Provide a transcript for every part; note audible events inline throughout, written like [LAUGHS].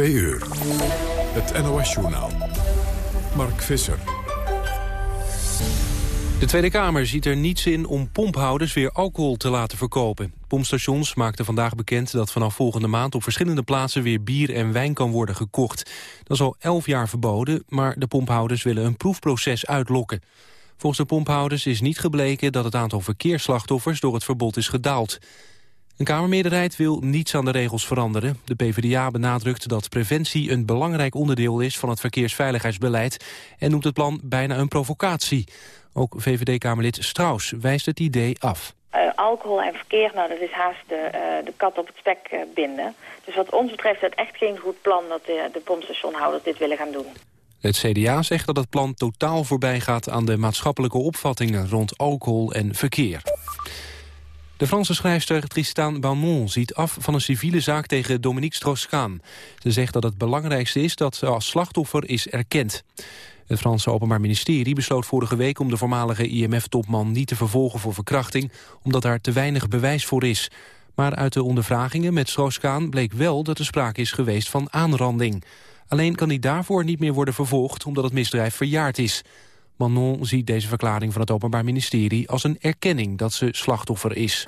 Twee uur. Het NOS-journaal. Mark Visser. De Tweede Kamer ziet er niets in om pomphouders weer alcohol te laten verkopen. Pompstations maakten vandaag bekend dat vanaf volgende maand op verschillende plaatsen weer bier en wijn kan worden gekocht. Dat is al elf jaar verboden, maar de pomphouders willen een proefproces uitlokken. Volgens de pomphouders is niet gebleken dat het aantal verkeersslachtoffers door het verbod is gedaald. Een Kamermeerderheid wil niets aan de regels veranderen. De PvdA benadrukt dat preventie een belangrijk onderdeel is van het verkeersveiligheidsbeleid en noemt het plan bijna een provocatie. Ook VVD-Kamerlid Strauss wijst het idee af. Uh, alcohol en verkeer, nou, dat is haast de, uh, de kat op het spek uh, binden. Dus wat ons betreft is het echt geen goed plan dat de, de pompstationhouders dit willen gaan doen. Het CDA zegt dat het plan totaal voorbij gaat aan de maatschappelijke opvattingen rond alcohol en verkeer. De Franse schrijfster Tristan Banon ziet af van een civiele zaak tegen Dominique Strauss-Kaan. Ze zegt dat het belangrijkste is dat ze als slachtoffer is erkend. Het Franse Openbaar Ministerie besloot vorige week om de voormalige IMF-topman niet te vervolgen voor verkrachting, omdat daar te weinig bewijs voor is. Maar uit de ondervragingen met Strauss-Kaan bleek wel dat er sprake is geweest van aanranding. Alleen kan hij daarvoor niet meer worden vervolgd omdat het misdrijf verjaard is. Manon ziet deze verklaring van het Openbaar Ministerie als een erkenning dat ze slachtoffer is.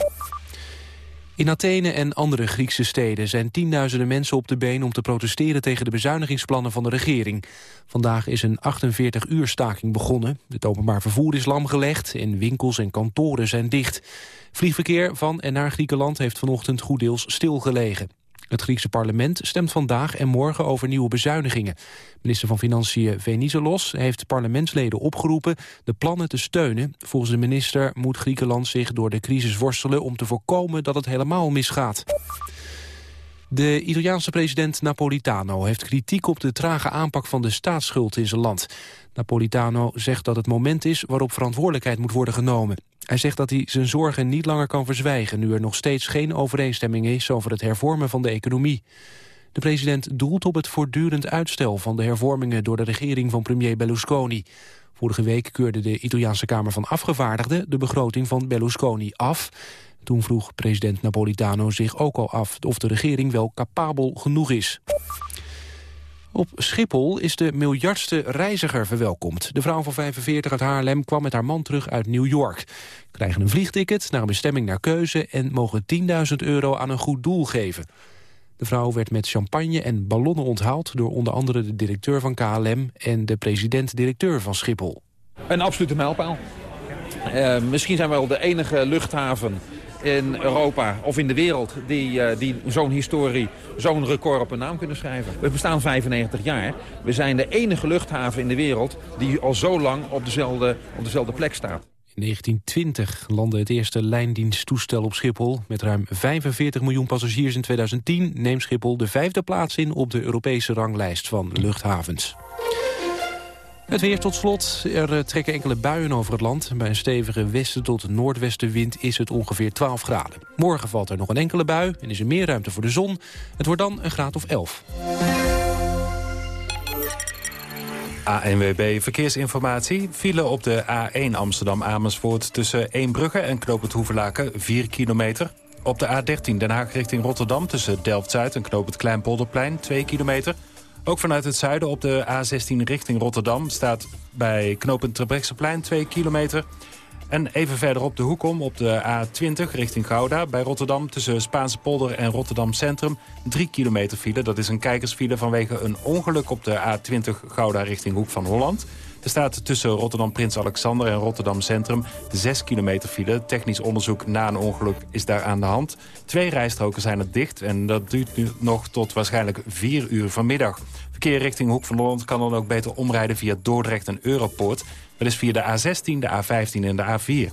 In Athene en andere Griekse steden zijn tienduizenden mensen op de been om te protesteren tegen de bezuinigingsplannen van de regering. Vandaag is een 48-uur staking begonnen. Het openbaar vervoer is lamgelegd en winkels en kantoren zijn dicht. Vliegverkeer van en naar Griekenland heeft vanochtend goed deels stilgelegen. Het Griekse parlement stemt vandaag en morgen over nieuwe bezuinigingen. Minister van Financiën Venizelos heeft parlementsleden opgeroepen de plannen te steunen. Volgens de minister moet Griekenland zich door de crisis worstelen om te voorkomen dat het helemaal misgaat. De Italiaanse president Napolitano heeft kritiek op de trage aanpak van de staatsschuld in zijn land. Napolitano zegt dat het moment is waarop verantwoordelijkheid moet worden genomen. Hij zegt dat hij zijn zorgen niet langer kan verzwijgen... nu er nog steeds geen overeenstemming is over het hervormen van de economie. De president doelt op het voortdurend uitstel van de hervormingen... door de regering van premier Berlusconi. Vorige week keurde de Italiaanse Kamer van Afgevaardigden... de begroting van Berlusconi af. Toen vroeg president Napolitano zich ook al af... of de regering wel capabel genoeg is. Op Schiphol is de miljardste reiziger verwelkomd. De vrouw van 45 uit Haarlem kwam met haar man terug uit New York. Krijgen een vliegticket naar een bestemming naar keuze... en mogen 10.000 euro aan een goed doel geven. De vrouw werd met champagne en ballonnen onthaald... door onder andere de directeur van KLM en de president-directeur van Schiphol. Een absolute mijlpaal. Uh, misschien zijn we wel de enige luchthaven in Europa of in de wereld die, uh, die zo'n historie, zo'n record op een naam kunnen schrijven. We bestaan 95 jaar. We zijn de enige luchthaven in de wereld die al zo lang op dezelfde, op dezelfde plek staat. In 1920 landde het eerste lijndiensttoestel op Schiphol. Met ruim 45 miljoen passagiers in 2010 neemt Schiphol de vijfde plaats in op de Europese ranglijst van luchthavens. Het weer tot slot. Er eh, trekken enkele buien over het land. Bij een stevige westen tot noordwestenwind is het ongeveer 12 graden. Morgen valt er nog een enkele bui en is er meer ruimte voor de zon. Het wordt dan een graad of 11. ANWB Verkeersinformatie file op de A1 Amsterdam-Amersfoort... tussen Eembrugge en Knoop het Hoevelaken, 4 kilometer. Op de A13 Den Haag richting Rotterdam tussen Delft-Zuid en Knoop het Kleinpolderplein, 2 kilometer... Ook vanuit het zuiden op de A16 richting Rotterdam... staat bij knooppunt Trebrechtseplein 2 kilometer. En even verderop de hoek om op de A20 richting Gouda... bij Rotterdam tussen Spaanse polder en Rotterdam Centrum... 3 kilometer file. Dat is een kijkersfile vanwege een ongeluk op de A20 Gouda richting Hoek van Holland... Er staat tussen Rotterdam Prins Alexander en Rotterdam Centrum 6 kilometer file. Technisch onderzoek na een ongeluk is daar aan de hand. Twee rijstroken zijn er dicht en dat duurt nu nog tot waarschijnlijk 4 uur vanmiddag. Verkeer richting Hoek van Holland kan dan ook beter omrijden via Dordrecht en Europoort. Dat is via de A16, de A15 en de A4.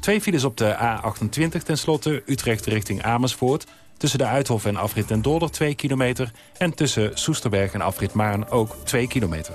Twee files op de A28 tenslotte, Utrecht richting Amersfoort... Tussen de Uithof en afrit en Dordrecht 2 kilometer... en tussen Soesterberg en afrit Maarn ook 2 kilometer.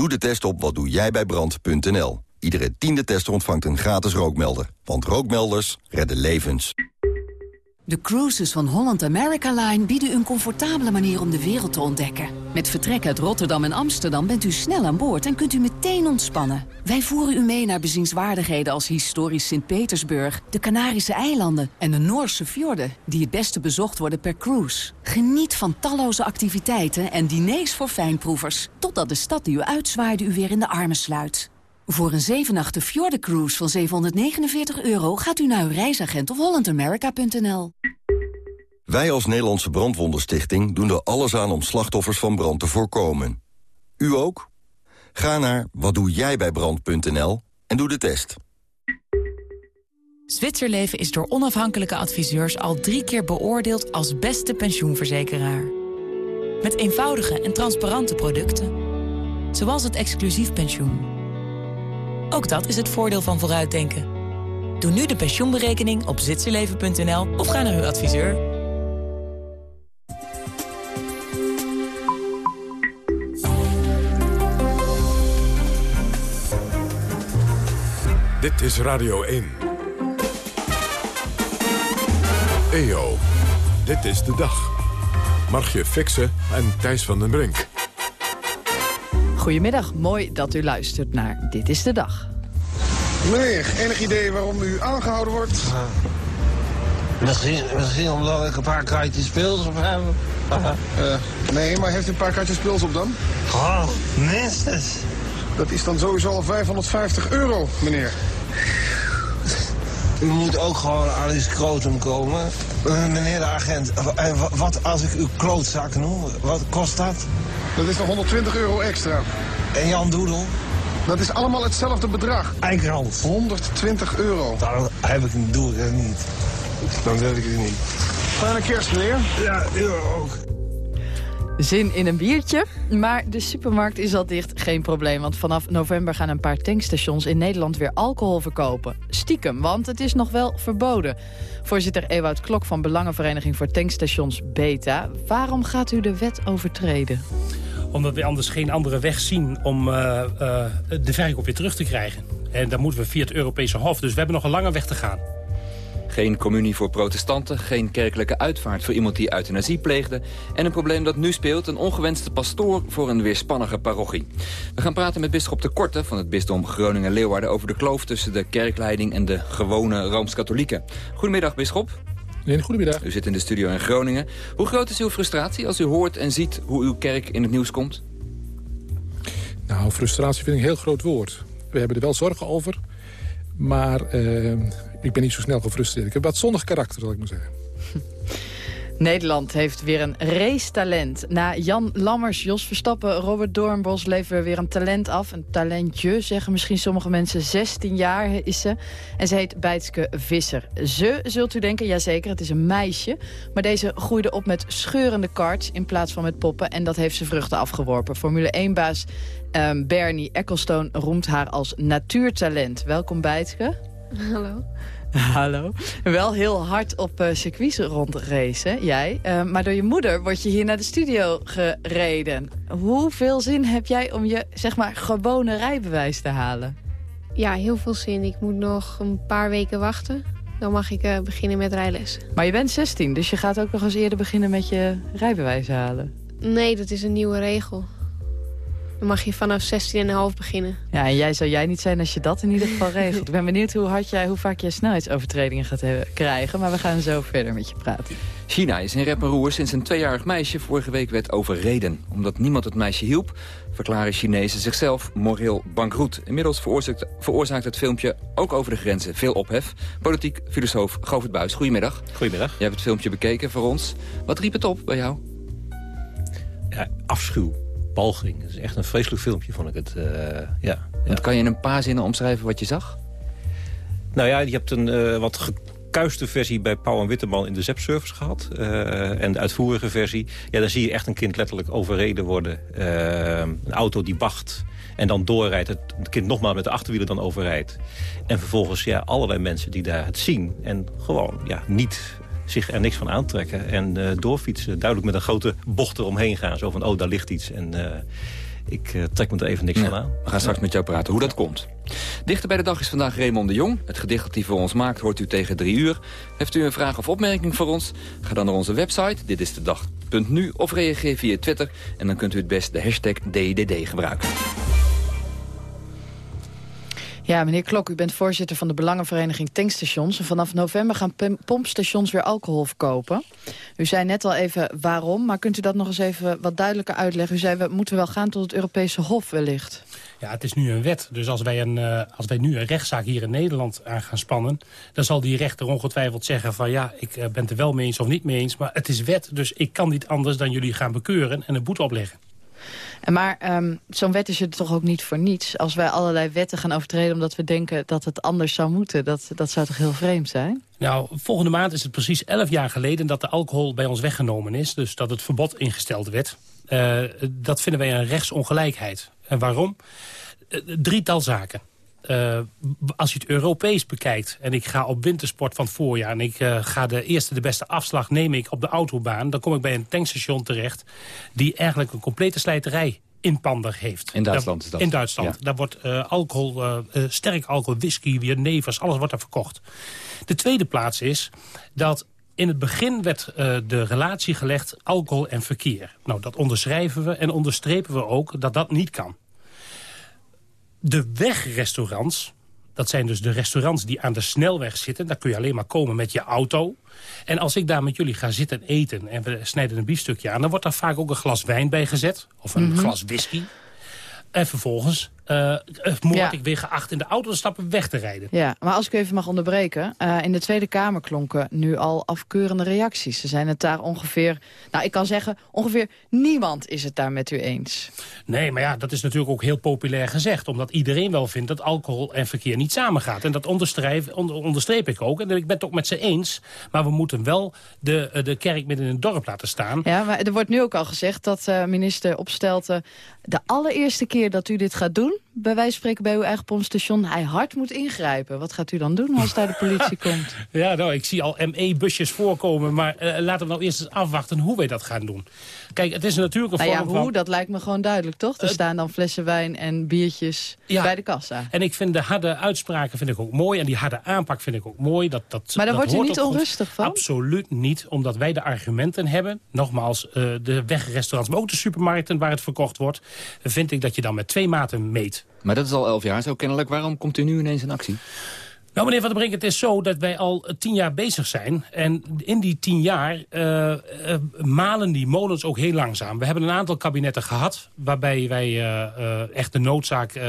Doe de test op watdoejijbijbrand.nl. Iedere tiende tester ontvangt een gratis rookmelder. Want rookmelders redden levens. De cruises van Holland America Line bieden een comfortabele manier om de wereld te ontdekken. Met vertrek uit Rotterdam en Amsterdam bent u snel aan boord en kunt u meteen ontspannen. Wij voeren u mee naar bezienswaardigheden als historisch Sint-Petersburg, de Canarische eilanden en de Noorse fjorden, die het beste bezocht worden per cruise. Geniet van talloze activiteiten en diners voor fijnproevers, totdat de stad die u uitzwaaide u weer in de armen sluit. Voor een 7 nachten Cruise van 749 euro gaat u naar uw reisagent of hollandamerica.nl. Wij als Nederlandse Brandwondenstichting doen er alles aan om slachtoffers van brand te voorkomen. U ook? Ga naar watdoejijbijbrand.nl en doe de test. Zwitserleven is door onafhankelijke adviseurs al drie keer beoordeeld als beste pensioenverzekeraar. Met eenvoudige en transparante producten. Zoals het exclusief pensioen. Ook dat is het voordeel van vooruitdenken. Doe nu de pensioenberekening op zwitserleven.nl of ga naar uw adviseur. Dit is Radio 1. EO, dit is de dag. Margje Fixen en Thijs van den Brink. Goedemiddag, mooi dat u luistert naar Dit is de Dag. Meneer, enig idee waarom u aangehouden wordt? Misschien, misschien omdat ik een paar kaartjes speels op heb. Uh, nee, maar heeft u een paar kaartjes speels op dan? Oh, minstens. Dat is dan sowieso al 550 euro, meneer. U moet ook gewoon aan uw scrotum komen. Uh, meneer de agent, wat als ik uw klootzak noem? Wat kost dat? Dat is nog 120 euro extra. En Jan Doedel? Dat is allemaal hetzelfde bedrag. Eikrans. 120 euro. Dan heb ik een doel niet. Dan wil ik het niet. Fijne kerst, meneer. Ja, u ook. Zin in een biertje, maar de supermarkt is al dicht, geen probleem. Want vanaf november gaan een paar tankstations in Nederland weer alcohol verkopen. Stiekem, want het is nog wel verboden. Voorzitter Ewout Klok van Belangenvereniging voor Tankstations Beta. Waarom gaat u de wet overtreden? Omdat we anders geen andere weg zien om uh, uh, de verkoop weer terug te krijgen. En dan moeten we via het Europese Hof. Dus we hebben nog een lange weg te gaan. Geen communie voor protestanten, geen kerkelijke uitvaart voor iemand die euthanasie pleegde... en een probleem dat nu speelt, een ongewenste pastoor voor een weerspannige parochie. We gaan praten met bisschop de Korte van het bisdom Groningen-Leeuwarden... over de kloof tussen de kerkleiding en de gewone Rooms-Katholieken. Goedemiddag, bisschop. Nee, goedemiddag. U zit in de studio in Groningen. Hoe groot is uw frustratie als u hoort en ziet hoe uw kerk in het nieuws komt? Nou, frustratie vind ik een heel groot woord. We hebben er wel zorgen over, maar uh, ik ben niet zo snel gefrustreerd. Ik heb wat zonnig karakter, zal ik maar zeggen. [LAUGHS] Nederland heeft weer een racetalent. Na Jan Lammers, Jos Verstappen, Robert Doornbos leveren weer een talent af. Een talentje, zeggen misschien sommige mensen. 16 jaar is ze. En ze heet Bijtske Visser. Ze, zult u denken, jazeker, het is een meisje. Maar deze groeide op met scheurende karts in plaats van met poppen. En dat heeft ze vruchten afgeworpen. Formule 1-baas um, ehm, Bernie Ecclestone roemt haar als natuurtalent. Welkom Bijtske. [LAUGHS] Hallo. Hallo. Wel heel hard op uh, circuits rondracen, jij. Uh, maar door je moeder word je hier naar de studio gereden. Hoeveel zin heb jij om je, zeg maar, gewone rijbewijs te halen? Ja, heel veel zin. Ik moet nog een paar weken wachten. Dan mag ik uh, beginnen met rijles. Maar je bent 16, dus je gaat ook nog eens eerder beginnen met je rijbewijs halen. Nee, dat is een nieuwe regel. Dan mag je vanaf 16,5 beginnen. Ja, en jij zou jij niet zijn als je dat in ieder geval regelt. Ik ben benieuwd hoe, hard jij, hoe vaak jij snelheidsovertredingen gaat krijgen. Maar we gaan zo verder met je praten. China is in rep en roer sinds een tweejarig meisje vorige week werd overreden. Omdat niemand het meisje hielp, verklaren Chinezen zichzelf moreel bankroet. Inmiddels veroorzaakt, veroorzaakt het filmpje ook over de grenzen veel ophef. Politiek filosoof Govert Buis, goedemiddag. Goedemiddag. Jij hebt het filmpje bekeken voor ons. Wat riep het op bij jou? Ja, afschuw Het is echt een vreselijk filmpje, vond ik het. Uh, ja, ja. Kan je in een paar zinnen omschrijven wat je zag? Nou ja, je hebt een uh, wat kuiste versie bij Pauw en Witteman in de ZEP-service gehad. Uh, en de uitvoerige versie. Ja, dan zie je echt een kind letterlijk overreden worden. Een auto die wacht en dan doorrijdt. Het, het kind nogmaals met de achterwielen dan overrijdt. En vervolgens ja, allerlei mensen die daar het zien. En gewoon ja, niet zich er niks van aantrekken. En uh, doorfietsen. Duidelijk met een grote bocht eromheen gaan. Zo van, oh, daar ligt iets. En uh, ik uh, trek me er even niks van aan. We gaan straks met jou praten hoe dat komt. Dichter bij de dag is vandaag Raymond de Jong. Het gedicht dat hij voor ons maakt hoort u tegen drie uur. Heeft u een vraag of opmerking voor ons? Ga dan naar onze website, dit is de dag.nu, of reageer via Twitter. En dan kunt u het best de hashtag DDD gebruiken. Ja, meneer Klok, u bent voorzitter van de Belangenvereniging Tankstations. En vanaf november gaan pompstations weer alcohol verkopen. U zei net al even waarom, maar kunt u dat nog eens even wat duidelijker uitleggen? U zei, we moeten wel gaan tot het Europese Hof wellicht. Ja, het is nu een wet. Dus als wij, een, uh, als wij nu een rechtszaak hier in Nederland aan gaan spannen... dan zal die rechter ongetwijfeld zeggen van... ja, ik uh, ben het er wel mee eens of niet mee eens... maar het is wet, dus ik kan niet anders dan jullie gaan bekeuren... en een boete opleggen. Maar um, zo'n wet is er toch ook niet voor niets. Als wij allerlei wetten gaan overtreden omdat we denken dat het anders zou moeten. Dat, dat zou toch heel vreemd zijn? Nou, volgende maand is het precies elf jaar geleden dat de alcohol bij ons weggenomen is. Dus dat het verbod ingesteld werd. Uh, dat vinden wij een rechtsongelijkheid. En waarom? Uh, drietal zaken. Uh, als je het Europees bekijkt en ik ga op wintersport van het voorjaar... en ik uh, ga de eerste de beste afslag neem ik op de autobaan... dan kom ik bij een tankstation terecht die eigenlijk een complete slijterij inpander heeft. In Duitsland is dat? In Duitsland. Ja. Daar wordt uh, alcohol, sterk alcohol, whisky, weer nevers, alles wordt daar verkocht. De tweede plaats is dat in het begin werd uh, de relatie gelegd alcohol en verkeer. Nou, dat onderschrijven we en onderstrepen we ook dat dat niet kan. De wegrestaurants, dat zijn dus de restaurants die aan de snelweg zitten. Daar kun je alleen maar komen met je auto. En als ik daar met jullie ga zitten eten en we snijden een biefstukje aan... dan wordt daar vaak ook een glas wijn bij gezet. Of een mm -hmm. glas whisky. En vervolgens uh, moet ja. ik weer geacht in de auto te stappen weg te rijden. Ja, maar als ik u even mag onderbreken. Uh, in de Tweede Kamer klonken nu al afkeurende reacties. Ze zijn het daar ongeveer... Nou, ik kan zeggen, ongeveer niemand is het daar met u eens. Nee, maar ja, dat is natuurlijk ook heel populair gezegd. Omdat iedereen wel vindt dat alcohol en verkeer niet samengaat. En dat onderstreep, onder, onderstreep ik ook. En ik ben het ook met ze eens. Maar we moeten wel de, de kerk midden in het dorp laten staan. Ja, maar er wordt nu ook al gezegd dat uh, minister Opstelten... de allereerste keer dat u dit gaat doen bij wijze van spreken bij uw eigen pompstation... hij hard moet ingrijpen. Wat gaat u dan doen als daar de politie [LAUGHS] komt? Ja, nou, ik zie al ME-busjes voorkomen. Maar uh, laten we nou eerst eens afwachten hoe wij dat gaan doen. Kijk, het is natuurlijk een nou vorm ja, hoe, van... dat lijkt me gewoon duidelijk, toch? Er uh, staan dan flessen wijn en biertjes ja, bij de kassa. En ik vind de harde uitspraken vind ik ook mooi. En die harde aanpak vind ik ook mooi. Dat, dat, maar daar dat wordt u niet onrustig goed. van? Absoluut niet, omdat wij de argumenten hebben. Nogmaals, uh, de wegrestaurants, maar ook de supermarkten waar het verkocht wordt... vind ik dat je dan met twee maten meet. Maar dat is al elf jaar zo kennelijk. Waarom komt u nu ineens in actie? Nou, meneer Van der Brink, het is zo dat wij al tien jaar bezig zijn. En in die tien jaar uh, uh, malen die molens ook heel langzaam. We hebben een aantal kabinetten gehad... waarbij wij uh, echt de noodzaak...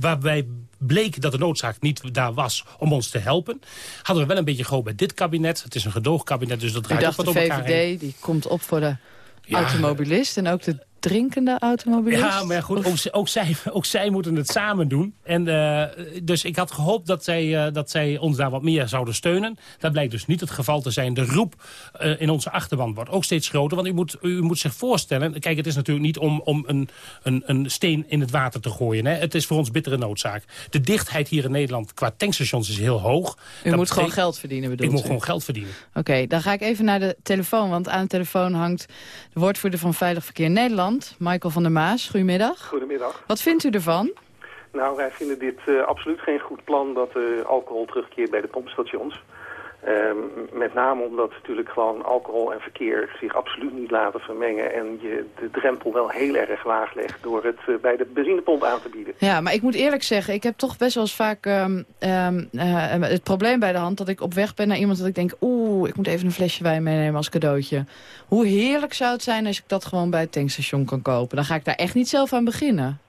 waarbij bleek dat de noodzaak niet daar was om ons te helpen. Hadden we wel een beetje gehoopt bij dit kabinet. Het is een gedoogkabinet, dus dat draait ook wat de op elkaar VVD, heen. die komt op voor de ja. automobilist en ook de drinkende automobilist? Ja, maar goed, ook, ook, zij, [LAUGHS] ook zij moeten het samen doen. En, uh, dus ik had gehoopt dat zij, uh, dat zij ons daar wat meer zouden steunen. Dat blijkt dus niet het geval te zijn. De roep uh, in onze achterban wordt ook steeds groter. Want u moet, u moet zich voorstellen... Kijk, het is natuurlijk niet om, om een, een, een steen in het water te gooien. Hè. Het is voor ons bittere noodzaak. De dichtheid hier in Nederland qua tankstations is heel hoog. U dat moet gewoon geld verdienen, bedoelt Ik moet u? gewoon geld verdienen. Oké, okay, dan ga ik even naar de telefoon. Want aan de telefoon hangt de woordvoerder van Veilig Verkeer Nederland... Michael van der Maas, goedemiddag. Goedemiddag. Wat vindt u ervan? Nou, wij vinden dit uh, absoluut geen goed plan dat uh, alcohol terugkeert bij de pompstations. Uh, met name omdat natuurlijk gewoon alcohol en verkeer zich absoluut niet laten vermengen... en je de drempel wel heel erg laag legt door het uh, bij de benzinepomp aan te bieden. Ja, maar ik moet eerlijk zeggen, ik heb toch best wel eens vaak um, um, het probleem bij de hand... dat ik op weg ben naar iemand dat ik denk... oeh, ik moet even een flesje wijn meenemen als cadeautje. Hoe heerlijk zou het zijn als ik dat gewoon bij het tankstation kan kopen? Dan ga ik daar echt niet zelf aan beginnen.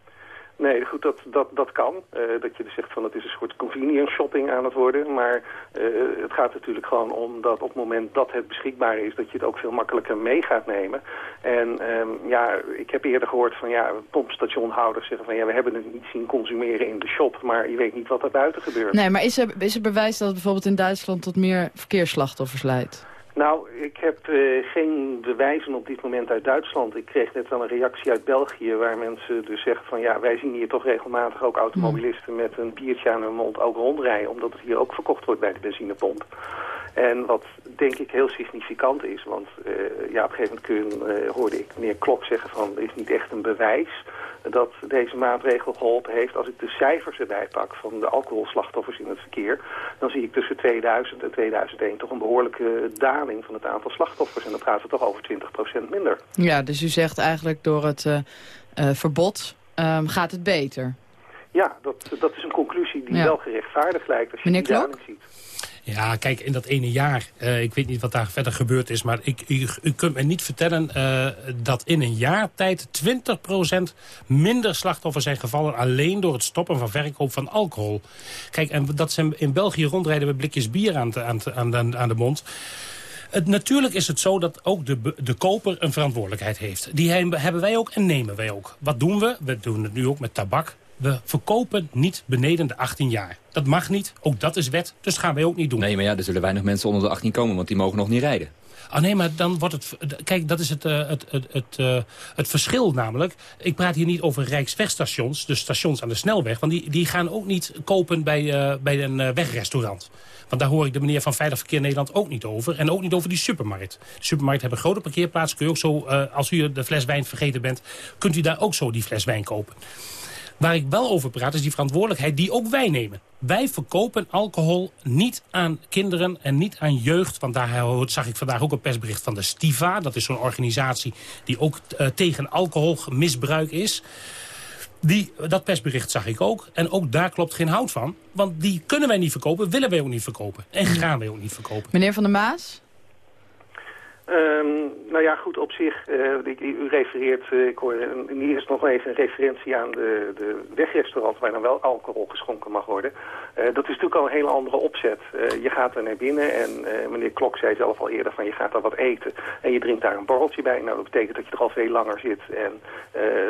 Nee, goed, dat, dat, dat kan. Uh, dat je dus zegt van het is een soort convenience shopping aan het worden. Maar uh, het gaat natuurlijk gewoon om dat op het moment dat het beschikbaar is... dat je het ook veel makkelijker mee gaat nemen. En um, ja, ik heb eerder gehoord van ja, pompstationhouders zeggen van... ja, we hebben het niet zien consumeren in de shop... maar je weet niet wat er buiten gebeurt. Nee, maar is er, is er bewijs dat het bijvoorbeeld in Duitsland tot meer verkeersslachtoffers leidt? Nou, ik heb uh, geen bewijzen op dit moment uit Duitsland. Ik kreeg net wel een reactie uit België waar mensen dus zeggen van... ja, wij zien hier toch regelmatig ook automobilisten met een biertje aan hun mond ook rondrijden... omdat het hier ook verkocht wordt bij de benzinepomp. En wat denk ik heel significant is, want uh, ja, op een gegeven moment kun, uh, hoorde ik meneer Klok zeggen van... er is niet echt een bewijs dat deze maatregel geholpen heeft. Als ik de cijfers erbij pak van de alcoholslachtoffers in het verkeer... dan zie ik tussen 2000 en 2001 toch een behoorlijke daling van het aantal slachtoffers. En dan praten we toch over 20% minder. Ja, dus u zegt eigenlijk door het uh, uh, verbod um, gaat het beter? Ja, dat, dat is een conclusie die ja. wel gerechtvaardigd lijkt als je Meneer die daling ziet. Ja, kijk, in dat ene jaar, uh, ik weet niet wat daar verder gebeurd is... maar ik, u, kunt me niet vertellen uh, dat in een jaar tijd 20% minder slachtoffers zijn gevallen... alleen door het stoppen van verkoop van alcohol. Kijk, en dat ze in België rondrijden met blikjes bier aan, aan, aan, de, aan de mond... Het, natuurlijk is het zo dat ook de, de koper een verantwoordelijkheid heeft. Die hebben wij ook en nemen wij ook. Wat doen we? We doen het nu ook met tabak. We verkopen niet beneden de 18 jaar. Dat mag niet, ook dat is wet, dus dat gaan wij ook niet doen. Nee, maar ja, er zullen weinig mensen onder de 18 komen, want die mogen nog niet rijden. Ah nee, maar dan wordt het... Kijk, dat is het, uh, het, het, het, uh, het verschil namelijk. Ik praat hier niet over rijkswegstations, dus stations aan de snelweg. Want die, die gaan ook niet kopen bij, uh, bij een wegrestaurant. Want daar hoor ik de meneer van Veilig Verkeer Nederland ook niet over. En ook niet over die supermarkt. De supermarkt hebben grote parkeerplaats. Kun je ook zo, als u de fles wijn vergeten bent, kunt u daar ook zo die fles wijn kopen. Waar ik wel over praat is die verantwoordelijkheid die ook wij nemen. Wij verkopen alcohol niet aan kinderen en niet aan jeugd. Want daar zag ik vandaag ook een persbericht van de Stiva. Dat is zo'n organisatie die ook uh, tegen alcoholmisbruik is. Die, dat persbericht zag ik ook. En ook daar klopt geen hout van. Want die kunnen wij niet verkopen, willen wij ook niet verkopen. En gaan wij ook niet verkopen. Meneer Van der Maas? Um, nou ja, goed, op zich, uh, ik, u refereert, uh, ik hoor in eerst nog even een referentie aan de, de wegrestaurant waar dan wel alcohol geschonken mag worden. Dat is natuurlijk al een hele andere opzet. je gaat er naar binnen en meneer Klok zei zelf al eerder van je gaat daar wat eten en je drinkt daar een borreltje bij. Nou, dat betekent dat je er al veel langer zit en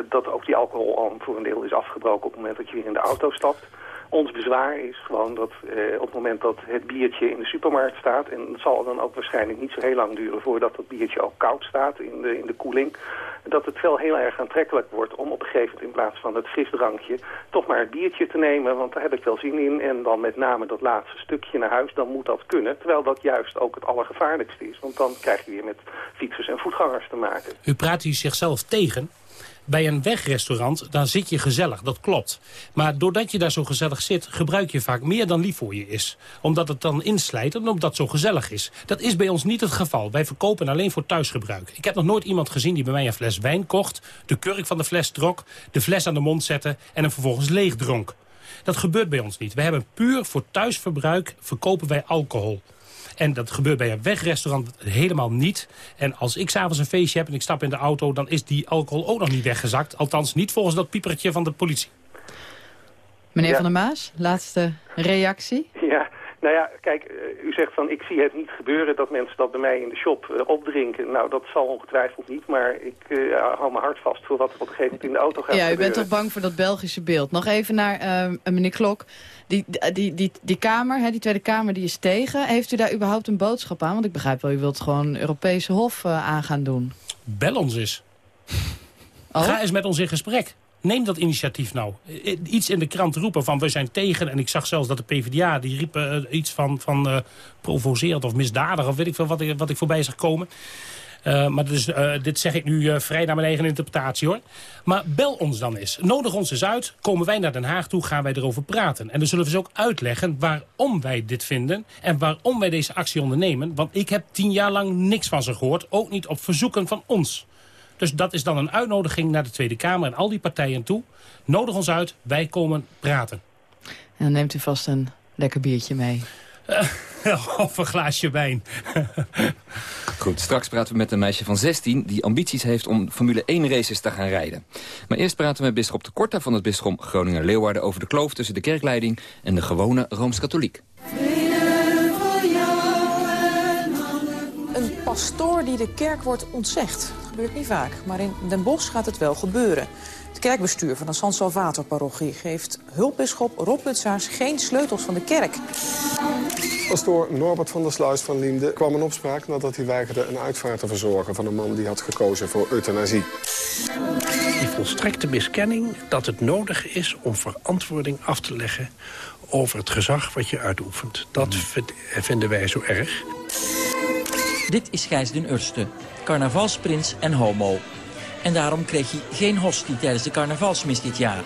dat ook die alcohol al voor een deel is afgebroken op het moment dat je weer in de auto stapt. Ons bezwaar is gewoon dat eh, op het moment dat het biertje in de supermarkt staat... en het zal dan ook waarschijnlijk niet zo heel lang duren voordat dat biertje ook koud staat in de, in de koeling... dat het wel heel erg aantrekkelijk wordt om op een gegeven moment in plaats van het frisdrankje... toch maar het biertje te nemen, want daar heb ik wel zin in. En dan met name dat laatste stukje naar huis, dan moet dat kunnen. Terwijl dat juist ook het allergevaarlijkste is. Want dan krijg je weer met fietsers en voetgangers te maken. U praat hier zichzelf tegen... Bij een wegrestaurant, dan zit je gezellig, dat klopt. Maar doordat je daar zo gezellig zit, gebruik je vaak meer dan lief voor je is. Omdat het dan inslijt en omdat het zo gezellig is. Dat is bij ons niet het geval. Wij verkopen alleen voor thuisgebruik. Ik heb nog nooit iemand gezien die bij mij een fles wijn kocht... de kurk van de fles trok, de fles aan de mond zette... en hem vervolgens leeg dronk. Dat gebeurt bij ons niet. We hebben puur voor thuisverbruik verkopen wij alcohol. En dat gebeurt bij een wegrestaurant helemaal niet. En als ik s'avonds een feestje heb en ik stap in de auto... dan is die alcohol ook nog niet weggezakt. Althans niet volgens dat piepertje van de politie. Meneer ja. Van der Maas, laatste reactie. Ja, nou ja, kijk, u zegt van ik zie het niet gebeuren dat mensen dat bij mij in de shop uh, opdrinken. Nou, dat zal ongetwijfeld niet, maar ik uh, hou mijn hart vast voor wat er op een gegeven moment in de auto gaat Ja, u gebeuren. bent toch bang voor dat Belgische beeld. Nog even naar uh, meneer Klok. Die, die, die, die Kamer, hè, die Tweede Kamer, die is tegen. Heeft u daar überhaupt een boodschap aan? Want ik begrijp wel, u wilt gewoon Europese Hof uh, aan gaan doen. Bel ons eens. Oh? Ga eens met ons in gesprek. Neem dat initiatief nou. Iets in de krant roepen van we zijn tegen. En ik zag zelfs dat de PvdA, die riep uh, iets van, van uh, of misdadig... of weet ik veel wat ik, wat ik voorbij zag komen. Maar dus, dit zeg ik nu vrij naar mijn eigen interpretatie hoor. Maar bel ons dan eens. Nodig ons eens uit. Komen wij naar Den Haag toe, gaan wij erover praten. En dan zullen we ze ook uitleggen waarom wij dit vinden. En waarom wij deze actie ondernemen. Want ik heb tien jaar lang niks van ze gehoord. Ook niet op verzoeken van ons. Dus dat is dan een uitnodiging naar de Tweede Kamer en al die partijen toe. Nodig ons uit, wij komen praten. En dan neemt u vast een lekker biertje mee. Uh, [LAUGHS] of een glaasje wijn. [LAUGHS] Goed, straks praten we met een meisje van 16... die ambities heeft om Formule 1 races te gaan rijden. Maar eerst praten we met bisschop de Korta van het bisschop Groningen-Leeuwarden... over de kloof tussen de kerkleiding en de gewone Rooms-Katholiek. Een pastoor die de kerk wordt ontzegd. Gebeurt niet vaak, maar in Den Bosch gaat het wel gebeuren. Het kerkbestuur van de San Salvator-parochie geeft hulpbisschop Rob Lutsaars geen sleutels van de kerk. Pastoor Norbert van der Sluis van Liemde kwam in opspraak nadat hij weigerde een uitvaart te verzorgen van een man die had gekozen voor euthanasie. Die volstrekte miskenning dat het nodig is om verantwoording af te leggen over het gezag wat je uitoefent. Dat vinden wij zo erg. Dit is Gijs den Urste, carnavalsprins en homo. En daarom kreeg hij geen hostie tijdens de carnavalsmis dit jaar.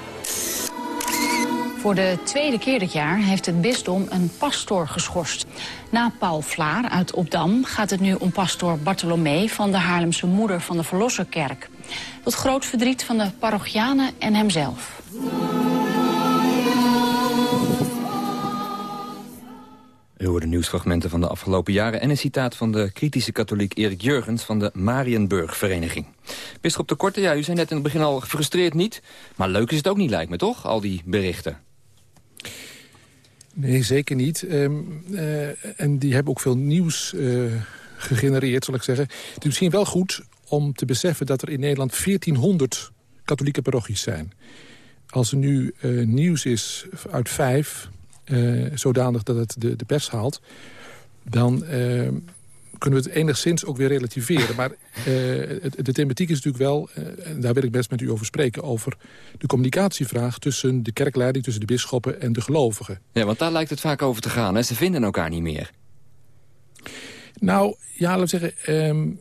Voor de tweede keer dit jaar heeft het bisdom een pastoor geschorst. Na Paul Vlaar uit Opdam gaat het nu om pastoor Bartolomé... van de Haarlemse Moeder van de Verlosserkerk. Tot groot verdriet van de parochianen en hemzelf. U hoorde nieuwsfragmenten van de afgelopen jaren... en een citaat van de kritische katholiek Erik Jurgens... van de Marienburg-vereniging. Bisschop de Korte, ja, u zei net in het begin al gefrustreerd niet... maar leuk is het ook niet, lijkt me, toch? Al die berichten. Nee, zeker niet. Ehm, eh, en die hebben ook veel nieuws uh, gegenereerd, zal ik zeggen. Het is misschien wel goed om te beseffen dat er in Nederland 1400 katholieke parochies zijn. Als er nu uh, nieuws is uit vijf, zodanig dat het de, de pers haalt... dan ehm, kunnen we het enigszins ook weer relativeren. Maar uh, de thematiek is natuurlijk wel, en daar wil ik best met u over spreken... over de communicatievraag tussen de kerkleiding, tussen de bisschoppen en de gelovigen. Ja, want daar lijkt het vaak over te gaan. Hè? Ze vinden elkaar niet meer. Nou, ja, laten we zeggen... Um,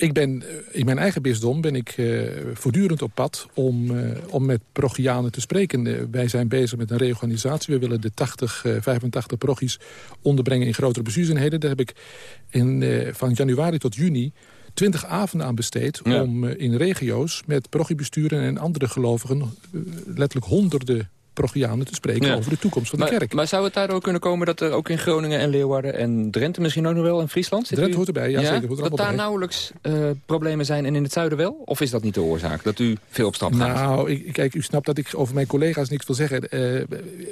ik ben, eh, in mijn eigen bisdom ben ik uh, voortdurend op pad om, uh, om met parochianen te spreken. Uh, wij zijn bezig met een reorganisatie. We willen de 80, 85 parochies onderbrengen in grotere bestuurseenheden. Daar heb ik in, van januari tot juni twintig avonden aan besteed... Ja. om in regio's met parochiebesturen en andere gelovigen... letterlijk honderden parochianen te spreken ja. over de toekomst van maar, de kerk. Maar zou het daardoor kunnen komen dat er ook in Groningen en Leeuwarden... en Drenthe misschien ook nog wel, in Friesland? Drenthe u... hoort erbij, ja, ja? zeker. dat daar bij. nauwelijks uh, problemen zijn en in het zuiden wel? Of is dat niet de oorzaak, dat u veel op stap gaat? Nou, ik, kijk, u snapt dat ik over mijn collega's niks wil zeggen. Uh,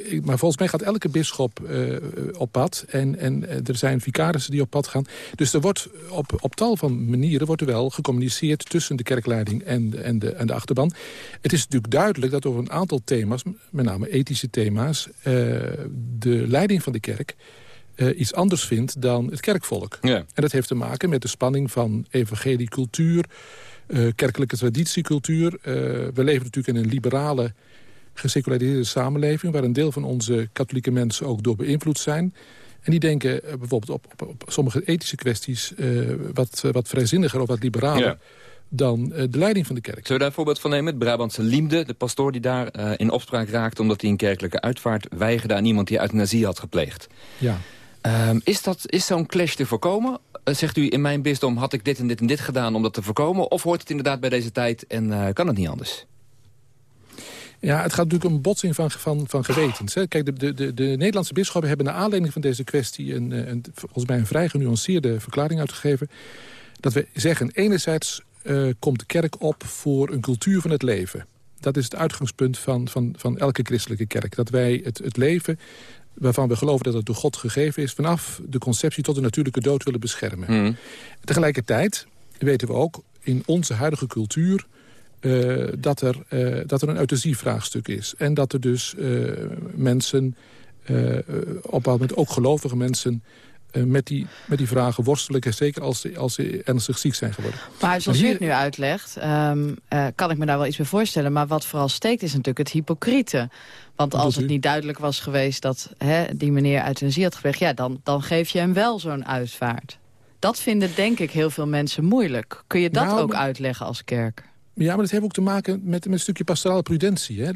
ik, maar volgens mij gaat elke bisschop uh, op pad. En, en er zijn vicarissen die op pad gaan. Dus er wordt op, op tal van manieren wordt er wel gecommuniceerd... tussen de kerkleiding en, en, de, en de achterban. Het is natuurlijk duidelijk dat over een aantal thema's... met name ethische thema's. Uh, de leiding van de kerk uh, iets anders vindt dan het kerkvolk. Ja. En dat heeft te maken met de spanning van evangeliecultuur... Uh, kerkelijke traditiecultuur. we leven natuurlijk in een liberale, geseculariseerde samenleving... waar een deel van onze katholieke mensen ook door beïnvloed zijn... En die denken bijvoorbeeld op, op, op, sommige ethische kwesties... wat, wat vrijzinniger of wat liberaler... Ja dan uh, de leiding van de kerk. Zullen we daar een voorbeeld van nemen? Het Brabantse Liemde, de pastoor die daar uh, in opspraak raakte... omdat hij een kerkelijke uitvaart weigerde aan iemand die euthanasie had gepleegd. Ja. Uh, is, dat, is zo'n clash te voorkomen? Eh, zegt u, in mijn bisdom had ik dit en dit en dit gedaan om dat te voorkomen? Of hoort het inderdaad bij deze tijd en kan het niet anders? Ja, het gaat natuurlijk om een botsing van, van, van gewetens. Hè. Kijk, de, de, de Nederlandse bisschoppen hebben naar aanleiding van deze kwestie... Een, een, volgens mij een vrij genuanceerde verklaring uitgegeven. Dat we zeggen, enerzijds uh, komt de kerk op voor een cultuur van het leven. Dat is het uitgangspunt van, van, van elke christelijke kerk. Dat wij het, het leven waarvan we geloven dat het door God gegeven is... vanaf de conceptie tot de natuurlijke dood willen beschermen. Mm. Tegelijkertijd weten we ook in onze huidige cultuur... Uh, dat, er, uh, dat er een euthanasievraagstuk is. En dat er dus uh, mensen, op een moment ook gelovige mensen... Uh, met, die, met die vragen worstelen. Zeker als ze, als ze ernstig ziek zijn geworden. Maar zoals u het nu uitlegt, um, uh, kan ik me daar wel iets bij voorstellen. Maar wat vooral steekt is natuurlijk het hypocriete. Want als het niet duidelijk was geweest dat hè, die meneer euthanasie had gepleegd... Ja, dan, dan geef je hem wel zo'n uitvaart. Dat vinden denk ik heel veel mensen moeilijk. Kun je dat nou, ook uitleggen als kerk? Ja, maar dat heeft ook te maken met, met een stukje pastorale prudentie. Hè.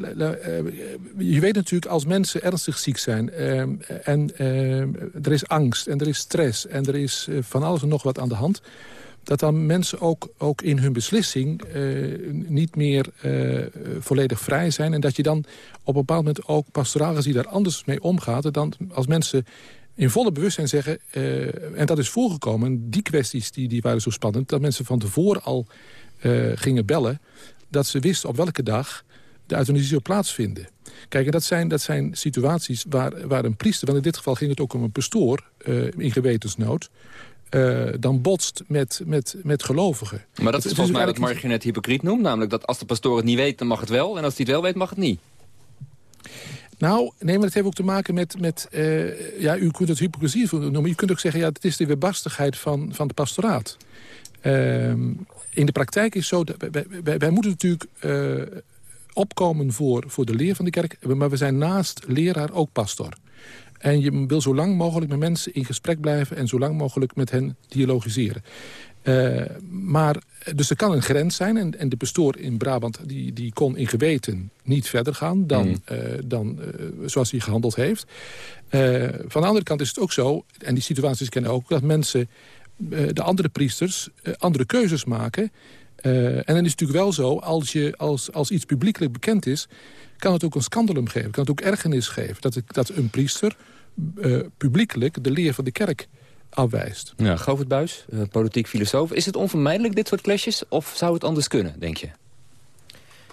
Je weet natuurlijk als mensen ernstig ziek zijn... Uh, en uh, er is angst en er is stress en er is van alles en nog wat aan de hand... dat dan mensen ook, ook in hun beslissing niet meer volledig vrij zijn... en dat je dan op een bepaald moment ook pastoraal gezien daar anders mee omgaat... dan als mensen in volle bewustzijn zeggen... En dat is voorgekomen, die kwesties die, die waren zo spannend... dat mensen van tevoren al uh, gingen bellen... dat ze wisten op welke dag de euthanasie zou plaatsvinden. Kijk, en dat zijn, dat zijn situaties waar, waar een priester... want in dit geval ging het ook om een pastoor uh, in gewetensnood... Uh, dan botst met, met, met gelovigen. Maar dat is volgens mij wat Margie net hypocriet noemt. Namelijk dat als de pastoor het niet weet, dan mag het wel. En als hij het wel weet, mag het niet. Nou, nee, maar het heeft ook te maken met... met uh, ja, u kunt het hypocrisie noemen. Je kunt ook zeggen, ja, het is de weerbarstigheid van, van het pastoraat. Uh, in de praktijk is zo... Dat wij, wij, wij moeten natuurlijk uh, opkomen voor, voor de leer van de kerk. Maar we zijn naast leraar ook pastor. En je wil zo lang mogelijk met mensen in gesprek blijven... en zo lang mogelijk met hen dialogiseren. Uh, maar, dus er kan een grens zijn. En, en de pastoor in Brabant die, die kon in geweten niet verder gaan... dan, mm. uh, dan uh, zoals hij gehandeld heeft. van de andere kant is het ook zo... en die situaties kennen ook... dat mensen, de andere priesters, andere keuzes maken... en dan is het natuurlijk wel zo, als, je, als, als iets publiekelijk bekend is... kan het ook een scandalum geven, kan het ook ergernis geven... dat, dat een priester publiekelijk de leer van de kerk afwijst. Ja, Govert Buis, uh, politiek filosoof. Is het onvermijdelijk, dit soort clashes? Of zou het anders kunnen, denk je?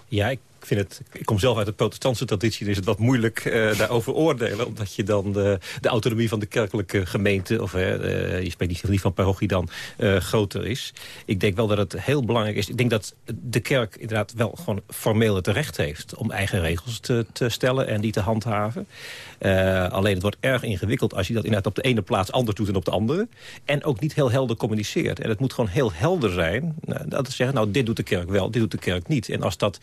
Ja, ik ik, vind het, ik kom zelf uit de protestantse traditie, dus is het wat moeilijk uh, daarover oordelen. Omdat je dan de, de, autonomie van de kerkelijke gemeente, of uh, je spreekt niet van parochie dan, uh, groter is. Ik denk wel dat het heel belangrijk is. Ik denk dat de kerk inderdaad wel gewoon formeel het recht heeft om eigen regels te, te stellen en die te handhaven. alleen het wordt erg ingewikkeld als je dat inderdaad op de ene plaats anders doet dan op de andere. En ook niet heel helder communiceert. En het moet gewoon heel helder zijn. Nou, dat is zeggen, nou dit doet de kerk wel, dit doet de kerk niet. En als dat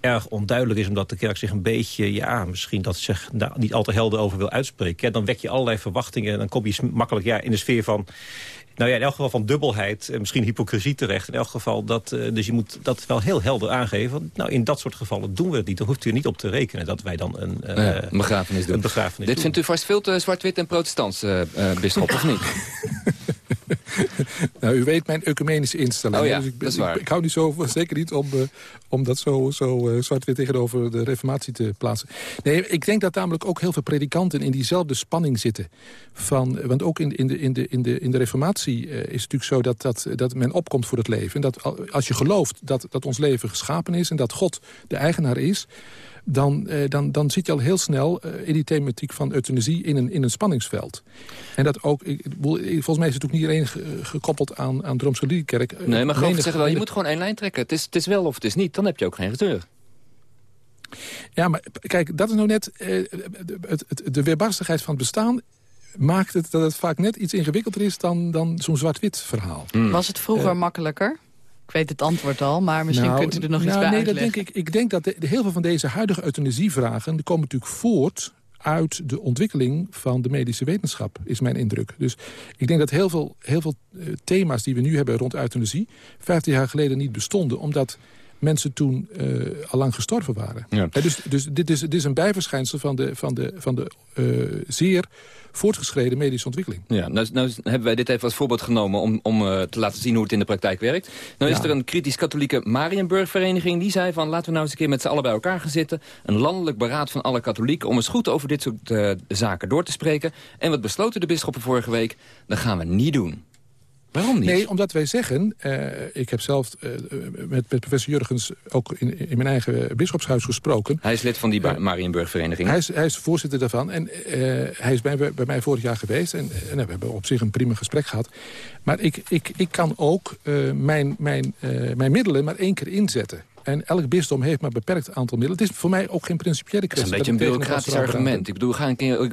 erg onduidelijk is... omdat de kerk zich een beetje, ja, misschien dat zich daar niet al te helder over wil uitspreken... dan wek je allerlei verwachtingen en dan kom je makkelijk ja, in de sfeer van... Nou ja, in elk geval van dubbelheid, en misschien hypocrisie terecht. In elk geval, dat, uh, dus je moet dat wel heel helder aangeven. Nou, in dat soort gevallen doen we het niet. Dan hoeft u er niet op te rekenen dat wij dan een, uh, ja, begrafenis doen. Een begrafenis Dit doen. vindt u vast veel te zwart-wit en protestants, uh, bisschop, of niet? [LAUGHS] [LAUGHS] nou, u weet mijn ecumenische instelling. Oh ja, dus ik, dat is waar. Ik, ik, hou niet zo, [LAUGHS] zeker niet om, uh, om dat zo, zo uh, zwart-wit tegenover de reformatie te plaatsen. Nee, ik denk dat namelijk ook heel veel predikanten in diezelfde spanning zitten. Van, want ook in, in, de, in, de, in, de, in de reformatie uh, is het natuurlijk zo dat, dat, dat men opkomt voor het leven. En dat als je gelooft dat, dat ons leven geschapen is en dat God de eigenaar is dan, uh, dan, dan zit je al heel snel uh, in die thematiek van euthanasie in een, in een spanningsveld. En dat ook, ik, volgens mij is het ook niet alleen gekoppeld aan, aan de Rooms-Katholieke Nee, maar gewoon zeggen wel, je moet gewoon één lijn trekken. Het is, het is wel of het is niet, dan heb je ook geen gezeur. Ja, maar kijk, dat is nou net uh, het, het, de weerbarstigheid van het bestaan maakt het dat het vaak net iets ingewikkelder is dan, dan zo'n zwart-wit verhaal. Mm. Was het vroeger makkelijker? Ik weet het antwoord al, maar misschien nou, kunt u er nog iets nou, bij nee, uitleggen. Dat denk ik, ik denk dat de, de, heel veel van deze huidige euthanasievragen... die komen natuurlijk voort uit de ontwikkeling van de medische wetenschap, is mijn indruk. Dus ik denk dat heel veel, heel veel uh, thema's die we nu hebben rond euthanasie... 15 jaar geleden niet bestonden, omdat mensen toen uh, al lang gestorven waren. Ja. He, dus dus dit, is, dit is een bijverschijnsel van de, van de, van de uh, zeer voortgeschreden medische ontwikkeling. Ja, nou, nou, hebben wij dit even als voorbeeld genomen om, om uh, te laten zien hoe het in de praktijk werkt. Nou ja. is er een kritisch-katholieke Marienburg-vereniging die zei van laten we nou eens een keer met z'n allen bij elkaar gaan zitten. Een landelijk beraad van alle katholieken om eens goed over dit soort zaken door te spreken. En wat besloten de bisschoppen vorige week? Dat gaan we niet doen. Waarom niet? Nee, omdat wij zeggen... Uh, ik heb zelf uh, met, met professor Jurgens ook in, in mijn eigen bischopshuis gesproken. Hij is lid van die Marienburg-vereniging. Hij is, hij is voorzitter daarvan. En hij is bij, bij mij vorig jaar geweest. En, en we hebben op zich een prima gesprek gehad. Maar ik, ik, ik kan ook mijn, mijn, mijn middelen maar één keer inzetten. En elk bisdom heeft maar een beperkt aantal middelen. Het is voor mij ook geen principiële kwestie. Dat is een beetje een bureaucratisch argument. Ik bedoel,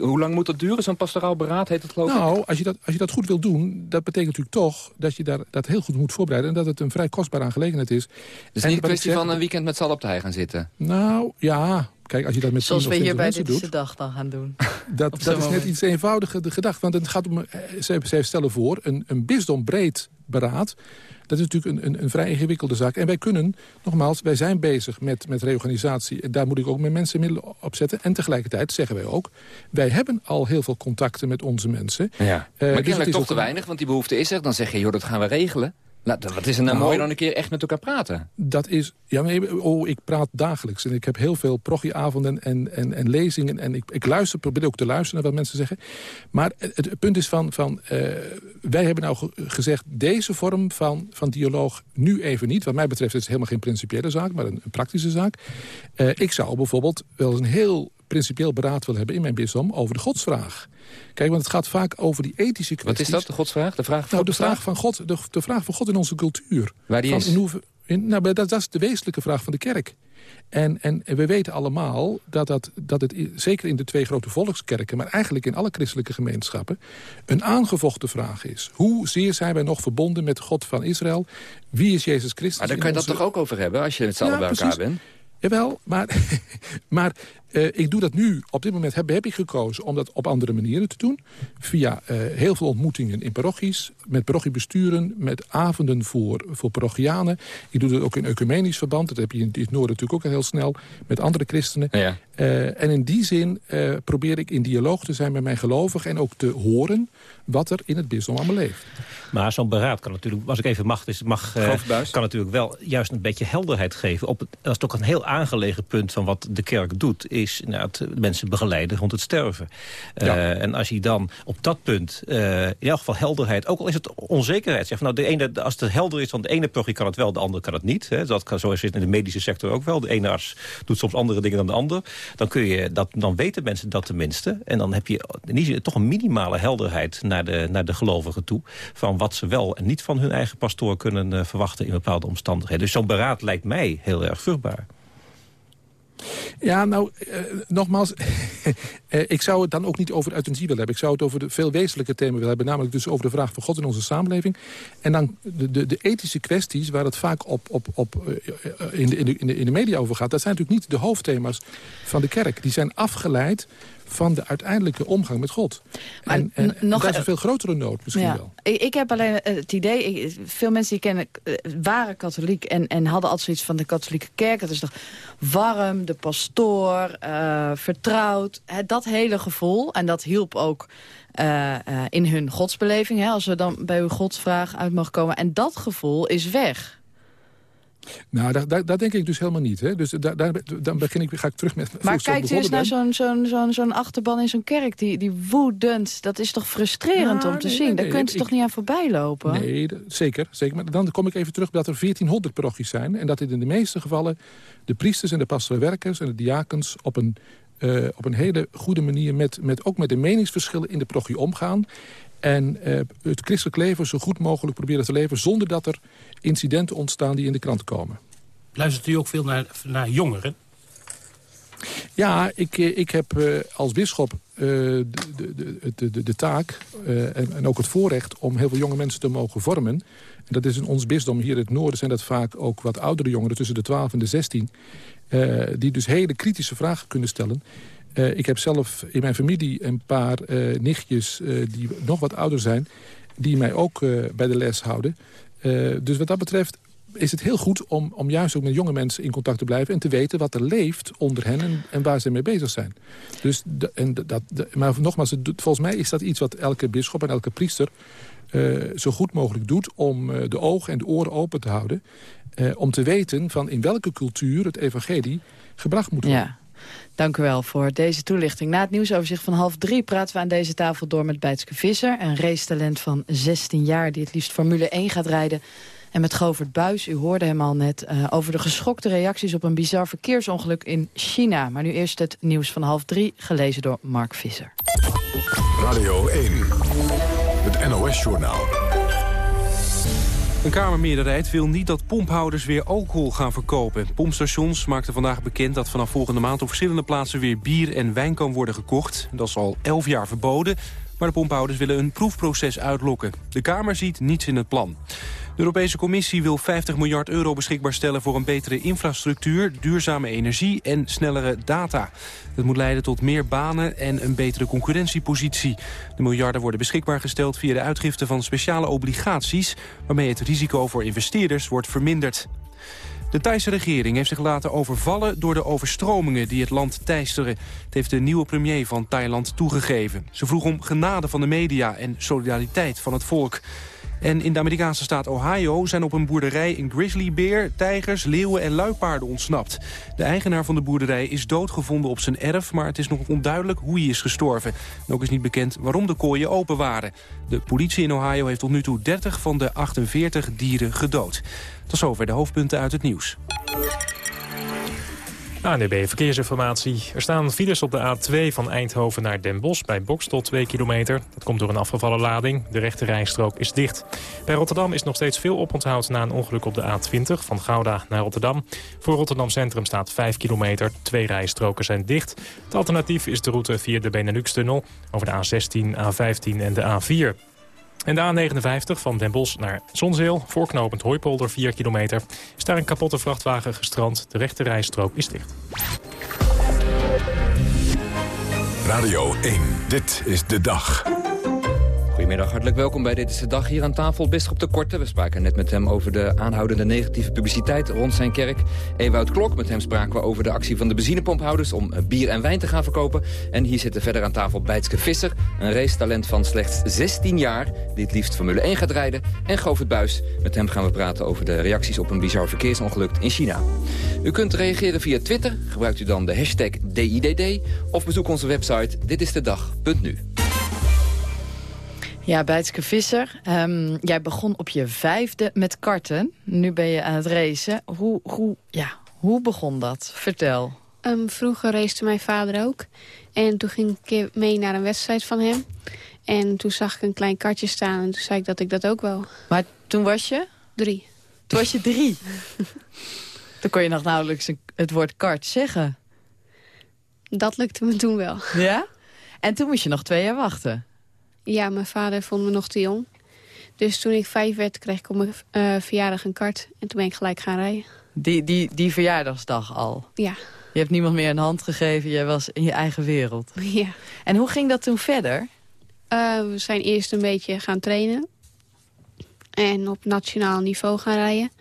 hoe lang moet dat duren, zo'n pastoraal beraad, heet het geloof nou, ik? Nou, als je, dat, als je dat goed wil doen, dat betekent natuurlijk toch... dat je daar, dat heel goed moet voorbereiden... en dat het een vrij kostbare aangelegenheid is. Dus niet een kwestie zeg, van een weekend met allen op de hei gaan zitten? Nou, ja... Kijk, als je dat met Zoals we hier bij doet, dag dan gaan doen. [LAUGHS] Dat, dat is net iets eenvoudiger de gedachte. Want het gaat om, zij, zij stellen voor, een, een bisdom breed beraad... Dat is natuurlijk een, een, een, vrij ingewikkelde zaak. En wij kunnen, nogmaals, wij zijn bezig met, met reorganisatie. En daar moet ik ook met mensen middelen op zetten. En tegelijkertijd zeggen wij ook... wij hebben al heel veel contacten met onze mensen. Ja. Uh, maar kennelijk dus toch te weinig, want die behoefte is er. Dan zeg je, joh, dat gaan we regelen. Nou, wat is er nou, Nou, mooi dan een keer echt met elkaar praten? Dat is, ja, maar, oh, ik praat dagelijks. En ik heb heel veel prochieavonden en, en, en lezingen. En ik, ik luister, probeer ook te luisteren naar wat mensen zeggen. Maar het, het punt is van, van eh, wij hebben nou ge- gezegd... deze vorm van, van dialoog nu even niet. Wat mij betreft is het helemaal geen principiële zaak, maar een, een praktische zaak. Eh, ik zou bijvoorbeeld wel eens een heel principieel beraad willen hebben in mijn bisdom over de godsvraag. Kijk, want het gaat vaak over die ethische kwesties. Wat is dat, de godsvraag? De vraag van nou, de vraag van God, de, de vraag van God in onze cultuur. Waar die Van is? in nou, dat, dat is de wezenlijke vraag van de kerk. En, en, en we weten allemaal dat, dat, dat het zeker in de twee grote volkskerken... maar eigenlijk in alle christelijke gemeenschappen... een aangevochten vraag is. Hoe zeer zijn wij nog verbonden met God van Israël? Wie is Jezus Christus? Maar daar kan je dat toch ook over hebben als je allen Ja, bij elkaar precies. bent? Jawel, maar, [LAUGHS] maar eh, ik doe dat nu. Op dit moment heb, heb ik gekozen om dat op andere manieren te doen. Via eh, heel veel ontmoetingen in parochies. Met parochiebesturen. Met avonden voor, voor parochianen. Ik doe dat ook in ecumenisch verband. Dat heb je in het noorden natuurlijk ook heel snel. Met andere christenen. Ja. Eh, en in die zin eh, probeer ik in dialoog te zijn met mijn gelovigen. En ook te horen wat er in het bisdom allemaal leeft. Maar zo'n beraad kan natuurlijk, als ik even mag, dus mag kan natuurlijk wel juist een beetje helderheid geven. Op het, dat is toch een heel aangelegen punt van wat de kerk doet, is inderdaad mensen begeleiden rond het sterven. Eh. En als je dan op dat punt eh, in elk geval helderheid, ook al is het onzekerheid, van, nou, de ene, als het helder is, dan de ene parochie kan het wel, de andere kan het niet. Hè. Dat kan, zo is het in de medische sector ook wel. De ene arts doet soms andere dingen dan de ander. Dan, kun je dat, dan weten mensen dat tenminste. En dan heb je zin toch een minimale helderheid naar de, naar de gelovigen toe. Van wat ze wel en niet van hun eigen pastoor kunnen eh, verwachten in bepaalde omstandigheden. Dus zo'n beraad lijkt mij heel erg vruchtbaar. Ja, nou, eh, nogmaals, [LAUGHS] eh, ik zou het dan ook niet over euthanasie willen hebben. Ik zou het over de veel wezenlijke thema willen hebben. Namelijk dus over de vraag van God in onze samenleving. En dan de, de, de ethische kwesties waar het vaak op, op, op, eh, in, de, in, de, in, de, in de media over gaat. Dat zijn natuurlijk niet de hoofdthema's van de kerk. Die zijn afgeleid van de uiteindelijke omgang met God. Maar en, en, n- en nog- dat is een veel grotere nood misschien ja. wel. Ik, ik heb alleen eh, het idee, ik- veel mensen die ik ken eh, waren katholiek en, en hadden altijd zoiets van de katholieke kerk. Dat is toch warm, de pastoor, eh, vertrouwd. Dat hele gevoel. En dat hielp ook eh, eh, in hun godsbeleving. Hè, als we dan bij uw godsvraag uit mogen komen. En dat gevoel is weg. Nou, daar, daar, daar denk ik dus helemaal niet. Hè. Dus daar, daar, dan begin ik, ga ik terug met... Maar [LAUGHS] u eens naar zo'n zo'n zo'n zo'n achterban in zo'n kerk. Die, die woedend, dat is toch frustrerend Ja, om te nee, zien. nee, Daar nee, kunt u toch niet aan voorbij lopen? Nee, zeker, zeker. Maar dan kom ik even terug dat er 1400 parochies zijn. En dat dit in de meeste gevallen de priesters en de pastorale werkers en de diakens op een, eh, op een hele goede manier met, met, ook met de meningsverschillen in de parochie omgaan. En eh, het christelijk leven zo goed mogelijk proberen te leven zonder dat er incidenten ontstaan die in de krant komen. Luistert u ook veel naar, naar jongeren? Ja, ik, eh, ik heb als bisschop de, de, de, de, taak en, en ook het voorrecht om heel veel jonge mensen te mogen vormen. En dat is in ons bisdom hier in het noorden zijn dat vaak ook wat oudere jongeren tussen de 12 en de 16. Eh, die dus hele kritische vragen kunnen stellen. Eh, ik heb zelf in mijn familie een paar eh, nichtjes die nog wat ouder zijn. Die mij ook bij de les houden. Dus wat dat betreft is het heel goed om, om juist ook met jonge mensen in contact te blijven... en te weten wat er leeft onder hen en, waar ze mee bezig zijn. Dus en dat, maar nogmaals, volgens mij is dat iets wat elke bisschop en elke priester... zo goed mogelijk doet om de ogen en de oren open te houden... eh, om te weten van in welke cultuur het evangelie gebracht moet worden. Ja. Dank u wel voor deze toelichting. Na het nieuwsoverzicht van half drie praten we aan deze tafel door met Bijtske Visser. Een racetalent van 16 jaar die het liefst Formule 1 gaat rijden. En met Govert Buis, u hoorde hem al net, eh, over de geschokte reacties op een bizar verkeersongeluk in China. Maar nu eerst het nieuws van half drie, gelezen door Mark Visser. Radio 1, het NOS-journaal. Een Kamermeerderheid wil niet dat pomphouders weer alcohol gaan verkopen. Pompstations maakten vandaag bekend dat vanaf volgende maand... op verschillende plaatsen weer bier en wijn kan worden gekocht. Dat is al 11 jaar verboden, maar de pomphouders willen een proefproces uitlokken. De Kamer ziet niets in het plan. De Europese Commissie wil 50 miljard euro beschikbaar stellen... voor een betere infrastructuur, duurzame energie en snellere data. Dat moet leiden tot meer banen en een betere concurrentiepositie. De miljarden worden beschikbaar gesteld via de uitgifte van speciale obligaties... waarmee het risico voor investeerders wordt verminderd. De Thaise regering heeft zich laten overvallen door de overstromingen die het land teisteren. Het heeft de nieuwe premier van Thailand toegegeven. Ze vroeg om genade van de media en solidariteit van het volk. En in de Amerikaanse staat Ohio zijn op een boerderij een grizzlybeer, tijgers, leeuwen en luipaarden ontsnapt. De eigenaar van de boerderij is doodgevonden op zijn erf, maar het is nog onduidelijk hoe hij is gestorven. En ook is niet bekend waarom de kooien open waren. De politie in Ohio heeft tot nu toe 30 van de 48 dieren gedood. Tot zover de hoofdpunten uit het nieuws. ANDB Verkeersinformatie. Er staan files op de A2 van Eindhoven naar Den Bosch bij Bokstel 2 kilometer. Dat komt door een afgevallen lading. De rechte rijstrook is dicht. Bij Rotterdam is nog steeds veel oponthoud na een ongeluk op de A20 van Gouda naar Rotterdam. Voor Rotterdam Centrum staat 5 kilometer. Twee rijstroken zijn dicht. Het alternatief is de route via de Benelux-tunnel over de A16, A15 en de A4. En de A59 van Den Bosch naar Zonzeel, voorknopend Hooipolder 4 kilometer... is daar een kapotte vrachtwagen gestrand. De rechte rijstrook is dicht. Radio 1, dit is de dag. Goedemiddag, hartelijk welkom bij Dit is de Dag. Hier aan tafel Bisschop de Korte. We spraken net met hem over de aanhoudende negatieve publiciteit rond zijn kerk. Ewout Klok, met hem spraken we over de actie van de benzinepomphoudeers... om eh, bier en wijn te gaan verkopen. En hier zitten verder aan tafel Bijtske Visser. Een racetalent van slechts 16 jaar, die het liefst Formule 1 gaat rijden. En Govert Buis. Met hem gaan we praten over de reacties op een bizar verkeersongeluk in China. U kunt reageren via Twitter. Gebruikt u dan de hashtag DIDD. Of bezoek onze website ditistedag.nu. Ja, Bijtske Visser, um, jij begon op je vijfde met karten. Nu ben je aan het racen. Hoe, hoe, ja, hoe begon dat? Vertel. Um, vroeger racete mijn vader ook. En toen ging ik mee naar een wedstrijd van hem. En toen zag ik een klein kartje staan en toen zei ik dat ik dat ook wel. Maar toen was je? Drie. Toen was je drie? [LAUGHS] toen kon je nog nauwelijks het woord kart zeggen. Dat lukte me toen wel. Ja? En toen moest je nog twee jaar wachten? Ja, mijn vader vond me nog te jong. Dus toen ik vijf werd, kreeg ik op mijn uh, verjaardag een kart. En toen ben ik gelijk gaan rijden. Die, die, die verjaardagsdag al? Ja. Je hebt niemand meer een hand gegeven, jij was in je eigen wereld. [LAUGHS] Ja. En hoe ging dat toen verder? Uh, we zijn eerst een beetje gaan trainen. En op nationaal niveau gaan rijden.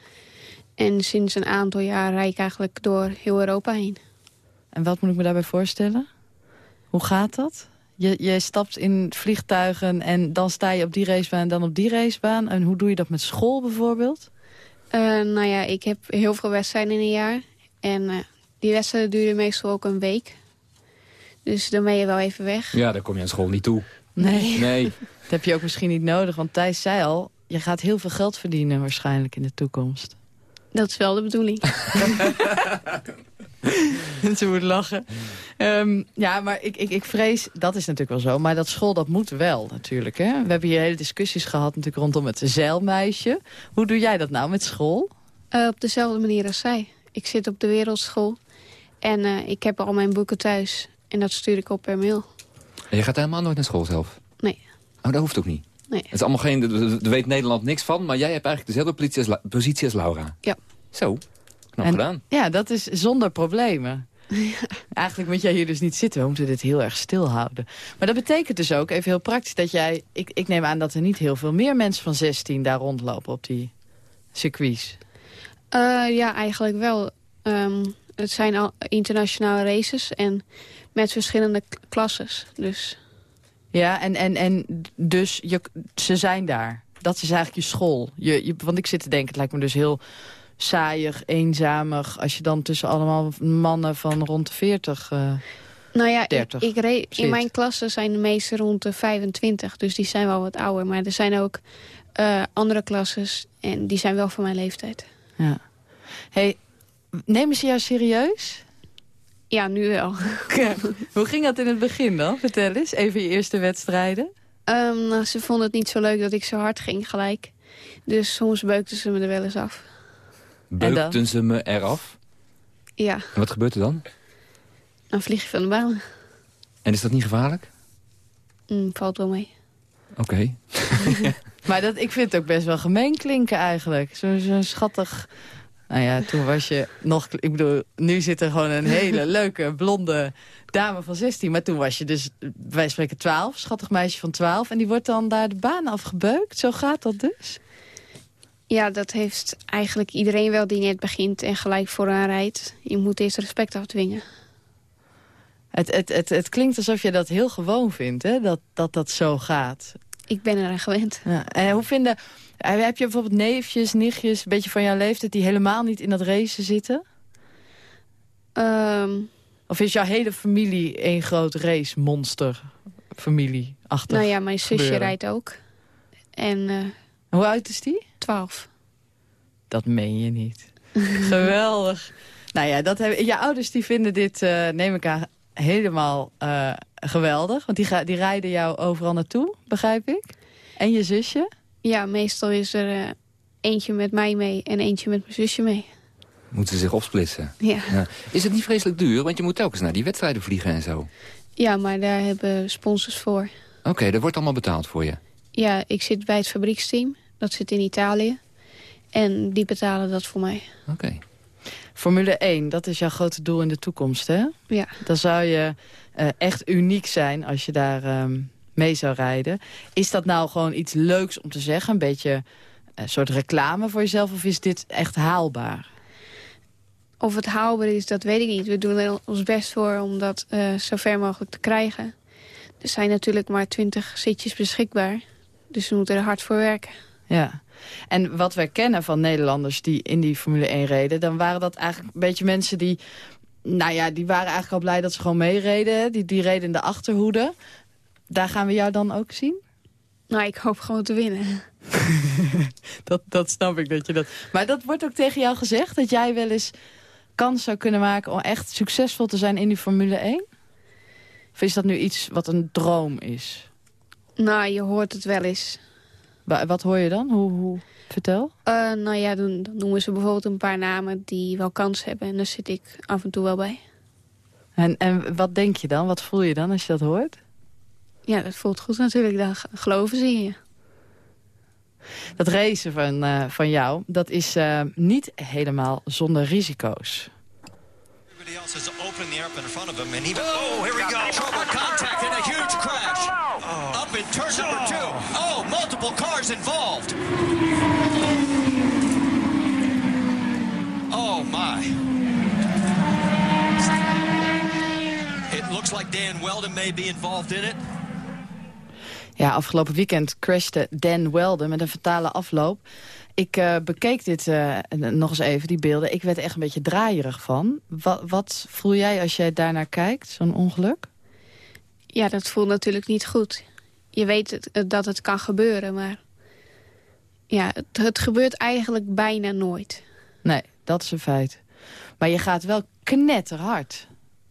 En sinds een aantal jaar rijd ik eigenlijk door heel Europa heen. En wat moet ik me daarbij voorstellen? Hoe gaat dat? Je, je stapt in vliegtuigen en dan sta je op die racebaan en dan op die racebaan. En hoe doe je dat met school bijvoorbeeld? Uh, nou ja, ik heb heel veel wedstrijden in een jaar. En uh, die wedstrijden duren meestal ook een week. Dus dan ben je wel even weg. Ja, dan kom je aan school niet toe. Nee. nee. [LAUGHS] dat heb je ook misschien niet nodig. Want Thijs zei al, je gaat heel veel geld verdienen waarschijnlijk in de toekomst. Dat is wel de bedoeling. [LAUGHS] [LAUGHS] Ze moet lachen. Um, ja, maar ik, ik, ik vrees, dat is natuurlijk wel zo. Maar dat school, dat moet wel natuurlijk. Hè? We hebben hier hele discussies gehad natuurlijk rondom het zeilmeisje. Hoe doe jij dat nou met school? Uh, op dezelfde manier als zij. Ik zit op de wereldschool. En uh, ik heb al mijn boeken thuis. En dat stuur ik op per mail. En je gaat helemaal nooit naar school zelf? Nee. Oh, dat hoeft ook niet? Nee. Het is allemaal geen, er weet Nederland niks van, maar jij hebt eigenlijk dezelfde positie als, positie als Laura. Ja. Zo, knap en, gedaan. Ja, dat is zonder problemen. Ja. [LAUGHS] Eigenlijk moet jij hier dus niet zitten. We moeten dit heel erg stil houden. Maar dat betekent dus ook, even heel praktisch, dat jij... Ik, ik neem aan dat er niet heel veel meer mensen van 16 daar rondlopen op die circuits. Uh, ja, eigenlijk wel. Um, het zijn al internationale races en met verschillende klasses. Dus... Ja, en, en, en dus je, ze zijn daar. Dat is eigenlijk je school. Je, je, want ik zit te denken, het lijkt me dus heel saaiig, eenzamig... als je dan tussen allemaal mannen van rond de 40... Uh, nou ja, 30 ik, ik reed, in mijn klasse zijn de meeste rond de 25. Dus die zijn wel wat ouder. Maar er zijn ook uh, andere klasses en die zijn wel van mijn leeftijd. Ja. Hey, nemen ze jou serieus? Ja, nu wel. [LAUGHS] Hoe ging dat in het begin dan? Vertel eens, even je eerste wedstrijden. Um, nou, ze vonden het niet zo leuk dat ik zo hard ging gelijk. Dus soms beukten ze me er wel eens af. Beukten ze me eraf? Ja. En wat gebeurt er dan? Dan vlieg je van de baan. En is dat niet gevaarlijk? Mm, valt wel mee. Oké. Okay. [LAUGHS] maar dat, ik vind het ook best wel gemeen klinken eigenlijk. Zo'n zo schattig... Nou ja, toen was je nog... Ik bedoel, nu zit er gewoon een hele [LAUGHS] leuke, blonde dame van 16. Maar toen was je dus, wij spreken 12, schattig meisje van 12. En die wordt dan daar de baan afgebeukt. Zo gaat dat dus? Ja, dat heeft eigenlijk iedereen wel die net begint en gelijk vooraan rijdt. Je moet eerst respect afdwingen. Het, het, het, het klinkt alsof je dat heel gewoon vindt, hè? Dat, dat dat zo gaat. Ik ben er aan gewend. Ja. En hoe vinden... Heb je bijvoorbeeld neefjes, nichtjes, een beetje van jouw leeftijd... die helemaal niet in dat racen zitten? Ehm, Of is jouw hele familie één groot race-monster? Familie achter. nou ja, mijn zusje rijdt ook. En eh, Hoe oud is die? 12. Dat meen je niet. [LAUGHS] Geweldig. Nou ja, dat hebben, je ouders die vinden dit, eh, neem ik aan, helemaal eh, geweldig. Want die, ga, die rijden jou overal naartoe, begrijp ik. En je zusje? Ja, meestal is er eh, eentje met mij mee en eentje met mijn zusje mee. Moeten ze zich opsplitsen. Ja. Is het niet vreselijk duur? Want je moet telkens naar die wedstrijden vliegen en zo. Ja, maar daar hebben sponsors voor. Oké, dat wordt allemaal betaald voor je. Ja, ik zit bij het fabrieksteam. Dat zit in Italië. En die betalen dat voor mij. Oké. Formule 1, dat is jouw grote doel in de toekomst, hè? Ja. Dan zou je eh, echt uniek zijn als je daar ehm, mee zou rijden. Is dat nou gewoon iets leuks om te zeggen? Een beetje een soort reclame voor jezelf? Of is dit echt haalbaar? Of het haalbaar is, dat weet ik niet. We doen er ons best voor om dat eh, zo ver mogelijk te krijgen. Er zijn natuurlijk maar 20 zitjes beschikbaar. Dus we moeten er hard voor werken. Ja. En wat wij kennen van Nederlanders die in die Formule 1 reden... dan waren dat eigenlijk een beetje mensen die... Nou ja, die waren eigenlijk al blij dat ze gewoon meereden. Die, die reden in de achterhoede. Daar gaan we jou dan ook zien? Nou, ik hoop gewoon te winnen. [LAUGHS] Dat, dat snap ik dat je dat... Maar dat wordt ook tegen jou gezegd? Dat jij wel eens kans zou kunnen maken om echt succesvol te zijn in die Formule 1? Of is dat nu iets wat een droom is? Nou, je hoort het wel eens. Wa- Wat hoor je dan? Hoe, hoe? Vertel. Eh, nou ja, dan, dan noemen ze bijvoorbeeld een paar namen die wel kans hebben. En daar zit ik af en toe wel bij. En, en wat denk je dan? Wat voel je dan als je dat hoort? Ja, dat voelt goed natuurlijk. Dan g- geloven ze in je. Dat racen van, eh, van jou, dat is eh, niet helemaal zonder risico's. Everybody else has opened the airplane in front of him, and he. Oh, here we go. Trouble contact and a huge crash. Up in turn number two. Oh, multiple cars involved. Oh my. It looks like Dan Weldon may be involved in it. Ja, afgelopen weekend crashte Dan Welden met een fatale afloop. Ik eh, bekeek dit eh, nog eens even, die beelden. Ik werd echt een beetje draaierig van. Wat, wat voel jij als jij daarnaar kijkt, zo'n ongeluk? Ja, dat voelt natuurlijk niet goed. Je weet het, eh, dat het kan gebeuren, maar... Ja, het, het gebeurt eigenlijk bijna nooit. Nee, dat is een feit. Maar je gaat wel knetterhard.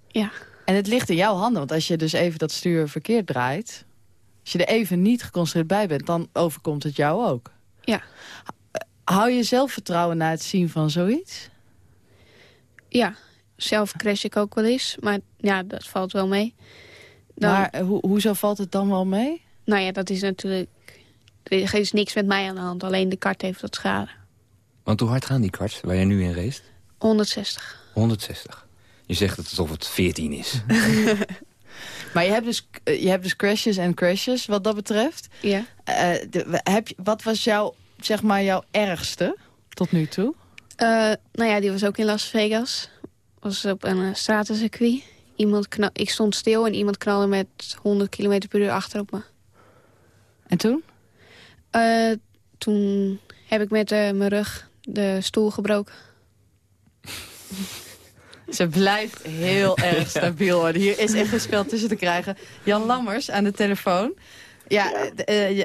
Ja. En het ligt in jouw handen, want als je dus even dat stuur verkeerd draait... als je er even niet geconcentreerd bij bent, dan overkomt het jou ook. Ja. Hou je zelfvertrouwen na het zien van zoiets? Ja, zelf crash ik ook wel eens, maar ja, dat valt wel mee. Dan- Maar ho hoezo valt het dan wel mee? Nou ja, dat is natuurlijk... Er is niks met mij aan de hand, alleen de kart heeft wat schade. Want hoe hard gaan die karts waar je nu in race? 160. 160. Je zegt het alsof het 14 is. [LAUGHS] Maar je hebt, dus, je hebt dus crashes en crashes wat dat betreft. Ja. Eh, de- heb je, wat was jouw, zeg maar, jouw ergste tot nu toe? Eh, nou ja, die was ook in Las Vegas. Was op een uh, stratencircuit. Iemand ik stond stil en iemand knalde met 100 km per uur achter op me. En toen? Eh, toen heb ik met eh, mijn rug de stoel gebroken. Ze blijft heel [LAUGHS] erg stabiel worden. Hier is echt een spel tussen te krijgen. Jan Lammers aan de telefoon. Ja, eh,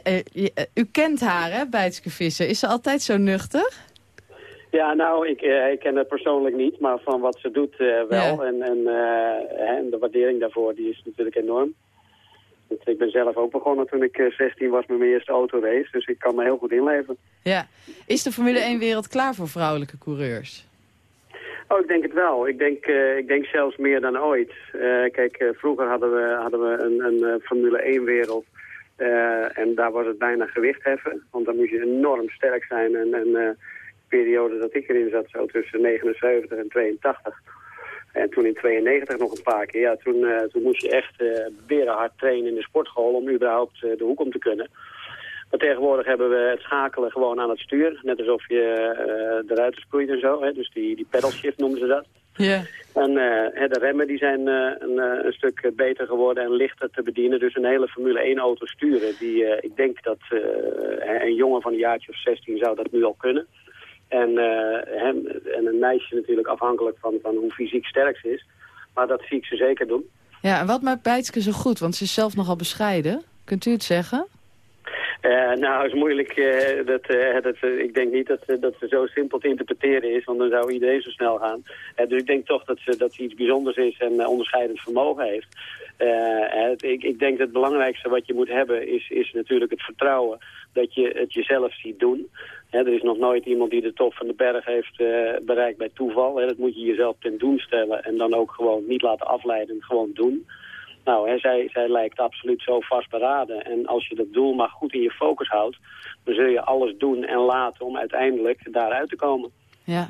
u kent haar, hè, Bijtske Visser. Is ze altijd zo nuchter? Ja, nou, ik, ik ken haar persoonlijk niet, maar van wat ze doet eh, wel. En, en, eh, en de waardering daarvoor die is natuurlijk enorm. Want ik ben zelf ook begonnen toen ik eh, 16 was met mijn eerste autorace. Dus ik kan me heel goed inleven. Ja. Is de Formule 1-wereld klaar voor vrouwelijke coureurs? Oh, ik denk het wel. Ik denk, eh, ik denk zelfs meer dan ooit. Eh, kijk, eh, vroeger hadden we, hadden we een, een eh, Formule 1-wereld. eh, en daar was het bijna gewicht heffen. Want dan moest je enorm sterk zijn. En, en eh, de periode dat ik erin zat, zo tussen 79 en 82. En toen in 92 nog een paar keer. Ja, toen, eh, toen moest je echt uh, berenhard trainen in de sportschool om überhaupt eh, de hoek om te kunnen. Maar tegenwoordig hebben we het schakelen gewoon aan het stuur. Net alsof je de sproeit en zo. Hè? Dus die, die pedal shift noemen ze dat. Ja. En eh, de remmen die zijn eh, een, eh, een stuk beter geworden en lichter te bedienen. Dus een hele Formule 1-auto sturen. Die, eh, ik denk dat eh, een jongen van een jaartje of 16 zou dat nu al kunnen. En, eh, hem, en een meisje natuurlijk afhankelijk van, van hoe fysiek sterk ze is. Maar dat zie ik ze zeker doen. Ja, en wat maakt Bijtske zo goed? Want ze is zelf nogal bescheiden. Kunt u het zeggen? Eh, nou, is moeilijk. eh, dat, eh, dat, ik denk niet dat, dat ze zo simpel te interpreteren is, want dan zou iedereen zo snel gaan. Dus ik denk toch dat ze, dat ze iets bijzonders is en onderscheidend vermogen heeft. Het- ik, ik denk dat het belangrijkste wat je moet hebben is, is natuurlijk het vertrouwen dat je het jezelf ziet doen. Er is nog nooit iemand die de top van de berg heeft eh, bereikt bij toeval. Dat moet je jezelf ten doen stellen en dan ook gewoon niet laten afleiden, gewoon doen. Nou, hè, zij, zij lijkt absoluut zo vastberaden. En als je dat doel maar goed in je focus houdt... dan zul je alles doen en laten om uiteindelijk daaruit te komen. Ja.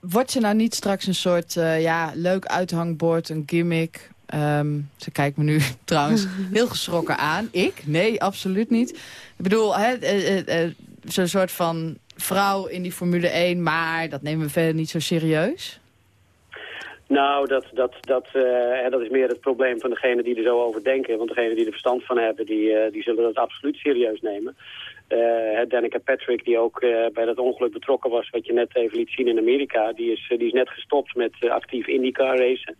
Wordt ze nou niet straks een soort eh, ja, leuk uithangbord, een gimmick? Ehm, ze kijkt me nu [LAUGHS] trouwens heel geschrokken aan. Ik? Nee, absoluut niet. Ik bedoel, eh, zo'n soort van vrouw in die Formule 1... maar dat nemen we verder niet zo serieus. Nou, dat, dat, dat, hè, dat is meer het probleem van degenen die er zo over denken. Want degenen die er verstand van hebben, die, eh, die zullen dat absoluut serieus nemen. Eh Danica Patrick, die ook bij dat ongeluk betrokken was... wat je net even liet zien in Amerika... die is, die is net gestopt met actief IndyCar racen.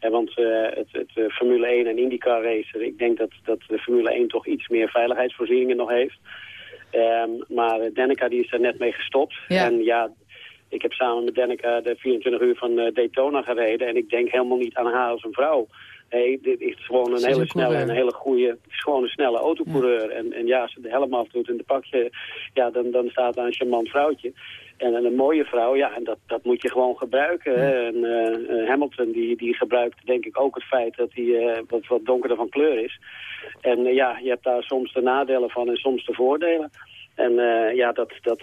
Want het, het Formule 1 en IndyCar racen... ik denk dat, dat de Formule 1 toch iets meer veiligheidsvoorzieningen nog heeft. Ehm, maar eh, Danica die is er net mee gestopt. En ja, ik heb samen met Danica de 24 uur van eh, Daytona gereden. En ik denk helemaal niet aan haar als een vrouw. Nee, dit is gewoon een is hele een snelle en een hele goede... Het is gewoon een snelle autocoureur. En, en ja, als ze de helm afdoet en de pakje... Ja, dan, dan staat daar een charmant vrouwtje. En, en een mooie vrouw, ja, en dat, dat moet je gewoon gebruiken. hè. En eh, eh, Hamilton, die, die gebruikt denk ik ook het feit dat hij eh, wat, wat donkerder van kleur is. En ja, je hebt daar soms de nadelen van en soms de voordelen. En ja, dat, dat,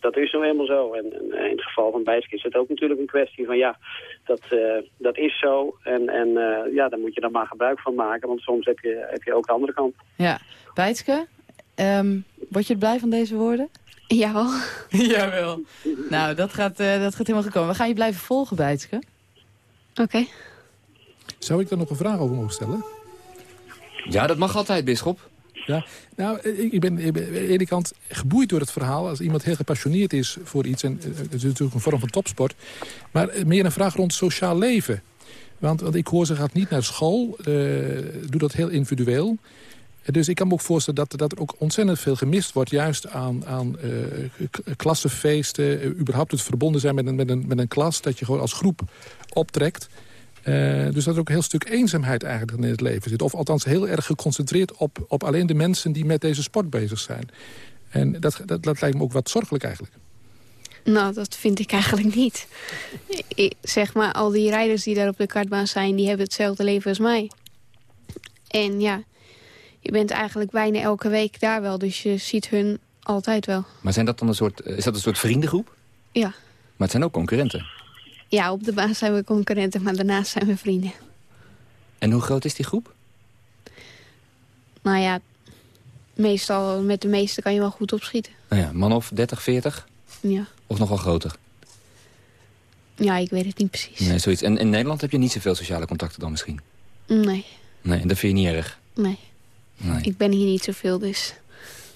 dat is nou eenmaal zo. En, en eh, in het geval van Bijsk is het ook natuurlijk een kwestie van ja, dat, eh, dat is zo. En, en eh, ja, daar moet je dan maar gebruik van maken. Want soms heb je, heb je ook de andere kant. Ja. Bijtske, ehm, word je blij van deze woorden? Jawel. [LAUGHS] Jawel. Nou, dat gaat, eh, dat gaat helemaal gekomen. We gaan je blijven volgen, Bijtske. Oké. Zou ik daar nog een vraag over mogen stellen? Ja, dat mag altijd, bisschop. Ja, nou, ik ik ben, aan de ene kant geboeid door het verhaal. Als iemand heel gepassioneerd is voor iets. En eh, het is natuurlijk een vorm van topsport. Maar eh, meer een vraag rond sociaal leven. Want, want ik hoor ze gaat niet naar school. eh doe dat heel individueel. Eh, Dus ik kan me ook voorstellen dat, dat er ook ontzettend veel gemist wordt... juist aan, aan eh, k- klassenfeesten, eh, überhaupt het verbonden zijn met een, met, een, met een klas... dat je gewoon als groep optrekt. Eh, dus dat er ook een heel stuk eenzaamheid eigenlijk in het leven zit. Of althans heel erg geconcentreerd op, op alleen de mensen die met deze sport bezig zijn. En dat, dat, dat lijkt me ook wat zorgelijk eigenlijk. Nou, dat vind ik eigenlijk niet. Ik, zeg maar, al die rijders die daar op de kartbaan zijn... die hebben hetzelfde leven als mij. En ja, je bent eigenlijk bijna elke week daar wel. Dus je ziet hun altijd wel. Maar zijn dat dan een soort, eh, is dat een soort vriendengroep? Ja. Maar het zijn ook concurrenten. Ja, op de baan zijn we concurrenten, maar daarnaast zijn we vrienden. En hoe groot is die groep? Nou ja, meestal met de meeste kan je wel goed opschieten. Nou ja, man of 30, 40? Ja, Of nog wel groter? ja ik weet het niet precies. Nee, zoiets. En in Nederland heb je niet zoveel sociale contacten dan misschien? Nee, Nee, en dat vind je niet erg? nee. Nee. Ik ben hier niet zoveel, dus...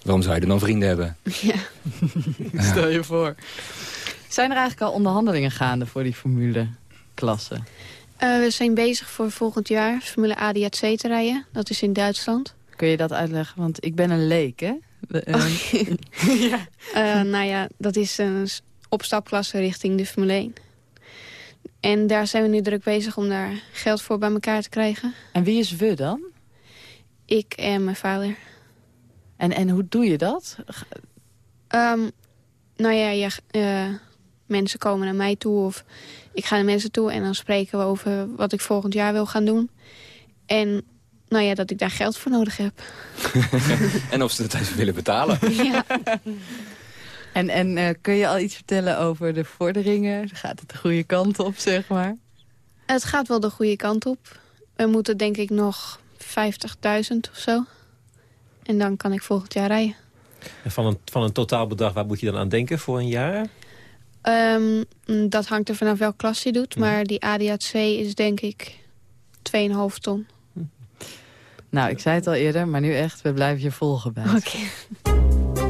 Waarom zou je er dan vrienden hebben? [LAUGHS] Ja. [LAUGHS] Stel je voor. Zijn er eigenlijk al onderhandelingen gaande voor die formule-klasse? Eh, we zijn bezig voor volgend jaar Formule ADAC te rijden. Dat is in Duitsland. Kun je dat uitleggen? Want ik ben een leek, hè? Ehm, [LAUGHS] Eh, nou ja, dat is een opstapklasse richting de Formule 1. En daar zijn we nu druk bezig om daar geld voor bij elkaar te krijgen. En wie is we dan? Ik en mijn vader. En, en hoe doe je dat? Ehm, nou ja, ja eh, mensen komen naar mij toe of ik ga naar mensen toe... en dan spreken we over wat ik volgend jaar wil gaan doen. En nou ja, dat ik daar geld voor nodig heb. [LAUGHS] en of ze het even willen betalen. [LAUGHS] ja. [LAUGHS] En, en eh, kun je al iets vertellen over de vorderingen? Gaat het de goede kant op, zeg maar? Het gaat wel de goede kant op. We moeten denk ik nog 50.000 of zo. En dan kan ik volgend jaar rijden. En van een, van een totaalbedrag, waar moet je dan aan denken voor een jaar? Ehm, dat hangt er vanaf welke klas hij doet. Maar die ADHC is denk ik 2,5 ton. Nou, ik zei het al eerder, maar nu echt, we blijven je volgen bij. Oké.